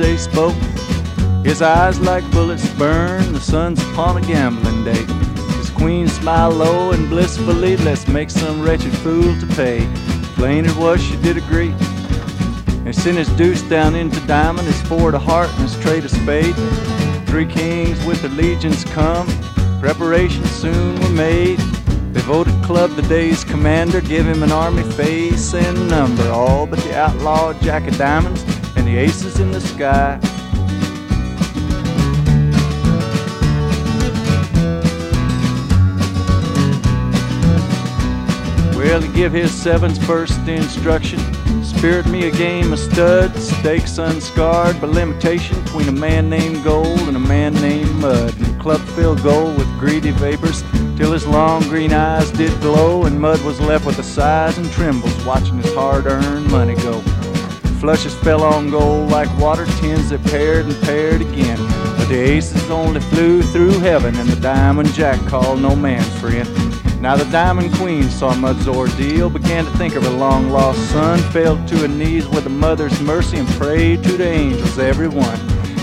they spoke. His eyes like bullets burn, the sun's upon a gambling day. His queen smiled low and blissfully, let's make some wretched fool to pay. Plain it was, she did agree. And sent his deuce down into diamond, his four to heart and his trade of spade. Three kings with their legions come, preparations soon were made. They voted Club the day's commander, give him an army face and number, all but the outlaw Jack of Diamonds the aces in the sky. Well, he give his sevens first instruction. Spirit me a game of studs, stakes unscarred by limitation between a man named Gold and a man named Mud. And the club filled Gold with greedy vapors till his long green eyes did glow, and Mud was left with the sighs and trembles watching his hard-earned money go. Flushes fell on Gold like water tins that paired and paired again. But the aces only flew through heaven, and the diamond jack called no man friend. Now the Diamond Queen saw Mud's ordeal, began to think of her long lost son, fell to her knees with a mother's mercy and prayed to the angels, every one.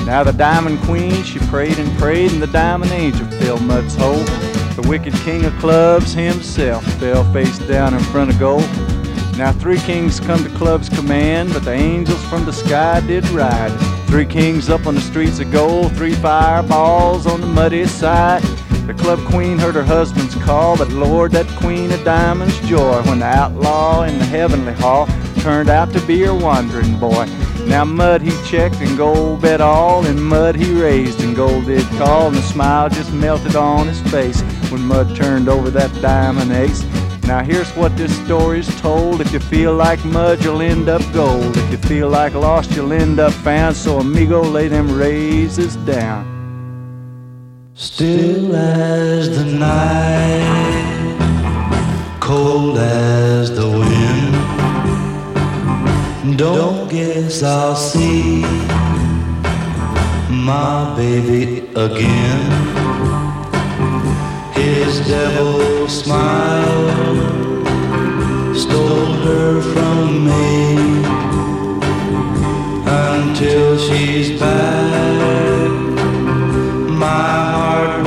Now the Diamond Queen, she prayed and prayed, and the Diamond Angel filled Mud's hole. The wicked king of clubs himself fell face down in front of gold. Now three kings come to club's command, but the angels from the sky did ride. Three kings up on the streets of gold, three fireballs on the muddy side. The club queen heard her husband's call, but Lord, that queen of diamonds' joy when the outlaw in the heavenly hall turned out to be her wandering boy. Now mud he checked and gold bet all, and mud he raised and gold did call, and the smile just melted on his face when mud turned over that diamond ace. Now here's what this story's told. If you feel like mud, you'll end up gold. If you feel like lost, you'll end up found. So amigo, lay them raises down. Still as the night, cold as the wind. Don't guess I'll see my baby again. His devil smile stole her from me until she's back. My heart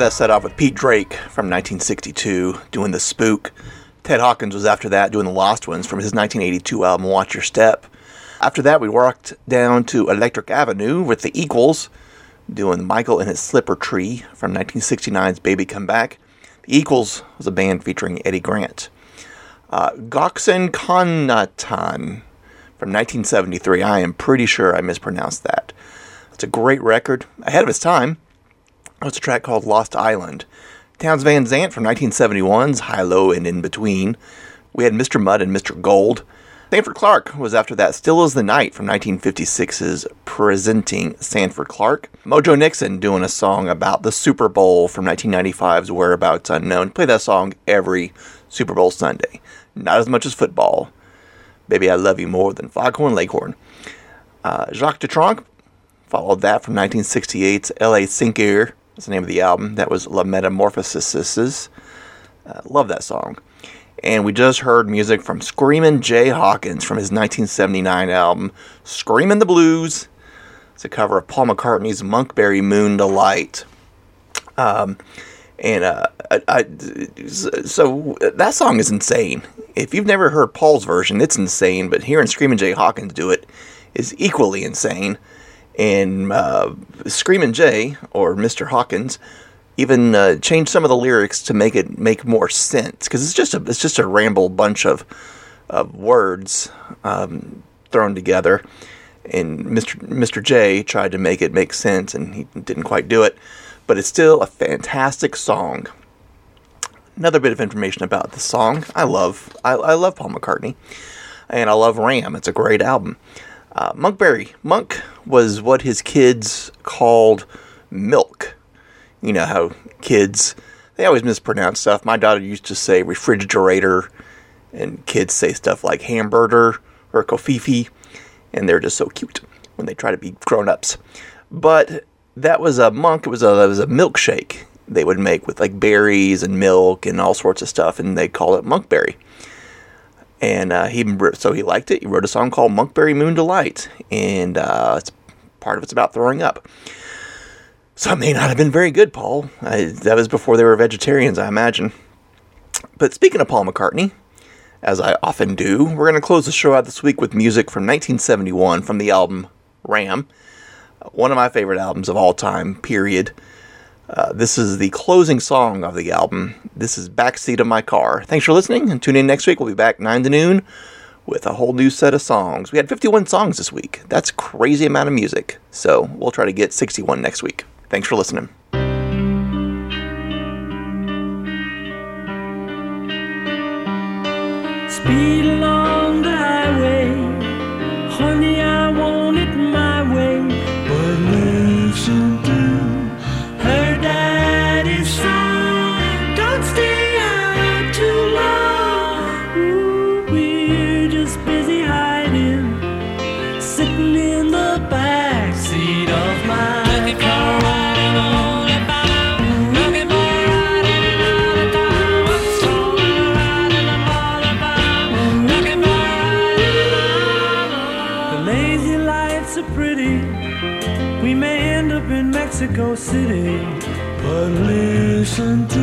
started that set off with Pete Drake from 1962 doing The Spook. Ted Hawkins was after that doing The Lost Ones from his 1982 album Watch Your Step. After that, we walked down to Electric Avenue with The Equals doing Michael and His Slipper Tree from 1969's Baby Come Back. The Equals was a band featuring Eddie Grant. Uh, Goxen Konatan from 1973. I am pretty sure I mispronounced that. It's a great record, ahead of its time. It's a track called Lost Island. Townes Van Zandt from 1971's High, Low, and In Between. We had Mr. Mudd and Mr. Gold. Sanford Clark was after that Still as the Night from 1956's Presenting Sanford Clark. Mojo Nixon doing a song about the Super Bowl from 1995's Whereabouts Unknown. Play that song every Super Bowl Sunday. Not as much as football. Baby, I love you more than Foghorn Leghorn. Uh, Jacques Dutronc followed that from 1968's L.A. Sinker. That's the name of the album. That was La Metamorphosis. Uh, love that song. And we just heard music from Screamin' Jay Hawkins from his 1979 album Screamin' the Blues. It's a cover of Paul McCartney's Monkberry Moon Delight. Um, and uh, I, I, so that song is insane. If you've never heard Paul's version, it's insane. But hearing Screamin' Jay Hawkins do it is equally insane. And uh, Screamin' Jay or Mr. Hawkins even uh, changed some of the lyrics to make it make more sense because it's just a it's just a ramble bunch of of words um, thrown together. And Mr. Mr. J tried to make it make sense, and he didn't quite do it. But it's still a fantastic song. Another bit of information about the song. I love I, I love Paul McCartney, and I love Ram. It's a great album. Uh, Monkberry Monk was what his kids called milk. You know how kids they always mispronounce stuff. My daughter used to say refrigerator, and kids say stuff like hamburger or kofifi, and they're just so cute when they try to be grown ups. But that was a monk. It was a it was a milkshake they would make with like berries and milk and all sorts of stuff, and they call it monkberry. And uh, he so he liked it. He wrote a song called "Monkberry Moon Delight," and uh, it's part of it's about throwing up. So it may not have been very good, Paul. I, that was before they were vegetarians, I imagine. But speaking of Paul McCartney, as I often do, we're going to close the show out this week with music from 1971 from the album Ram, one of my favorite albums of all time, period. Uh, this is the closing song of the album. This is Backseat of My Car. Thanks for listening and tune in next week. We'll be back 9 to noon with a whole new set of songs. We had 51 songs this week. That's crazy amount of music. So we'll try to get 61 next week. Thanks for listening. Speed along. city, but listen to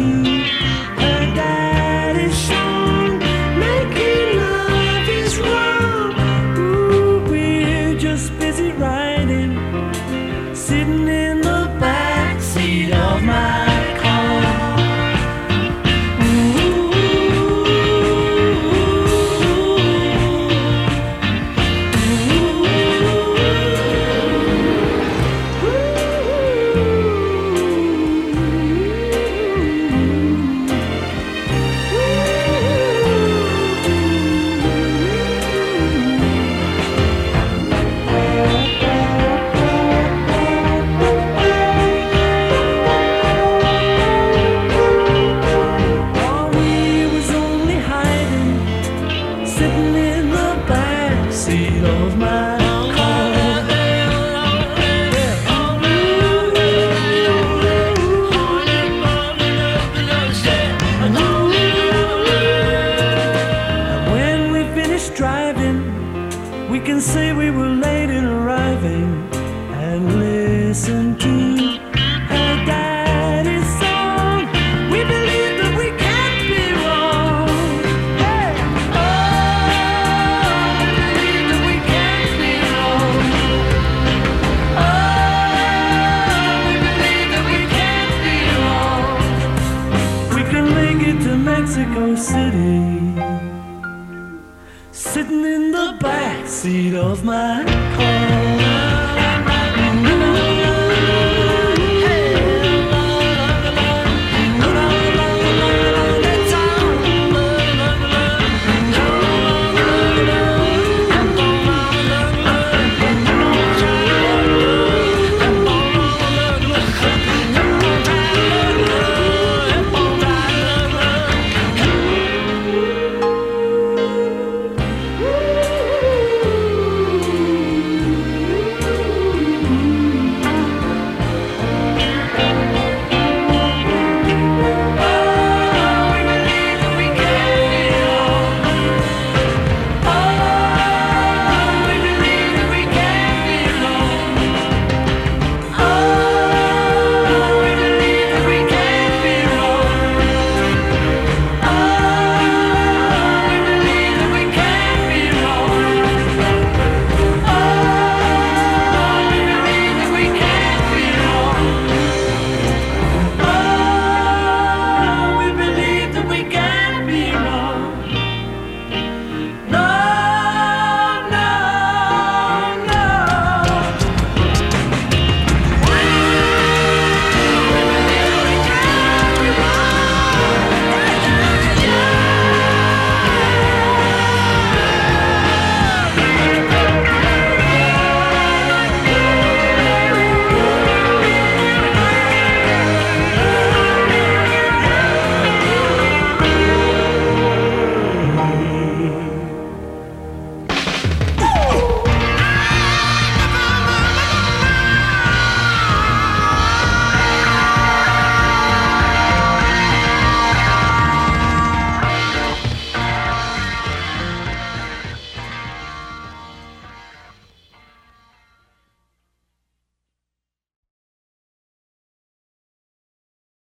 of my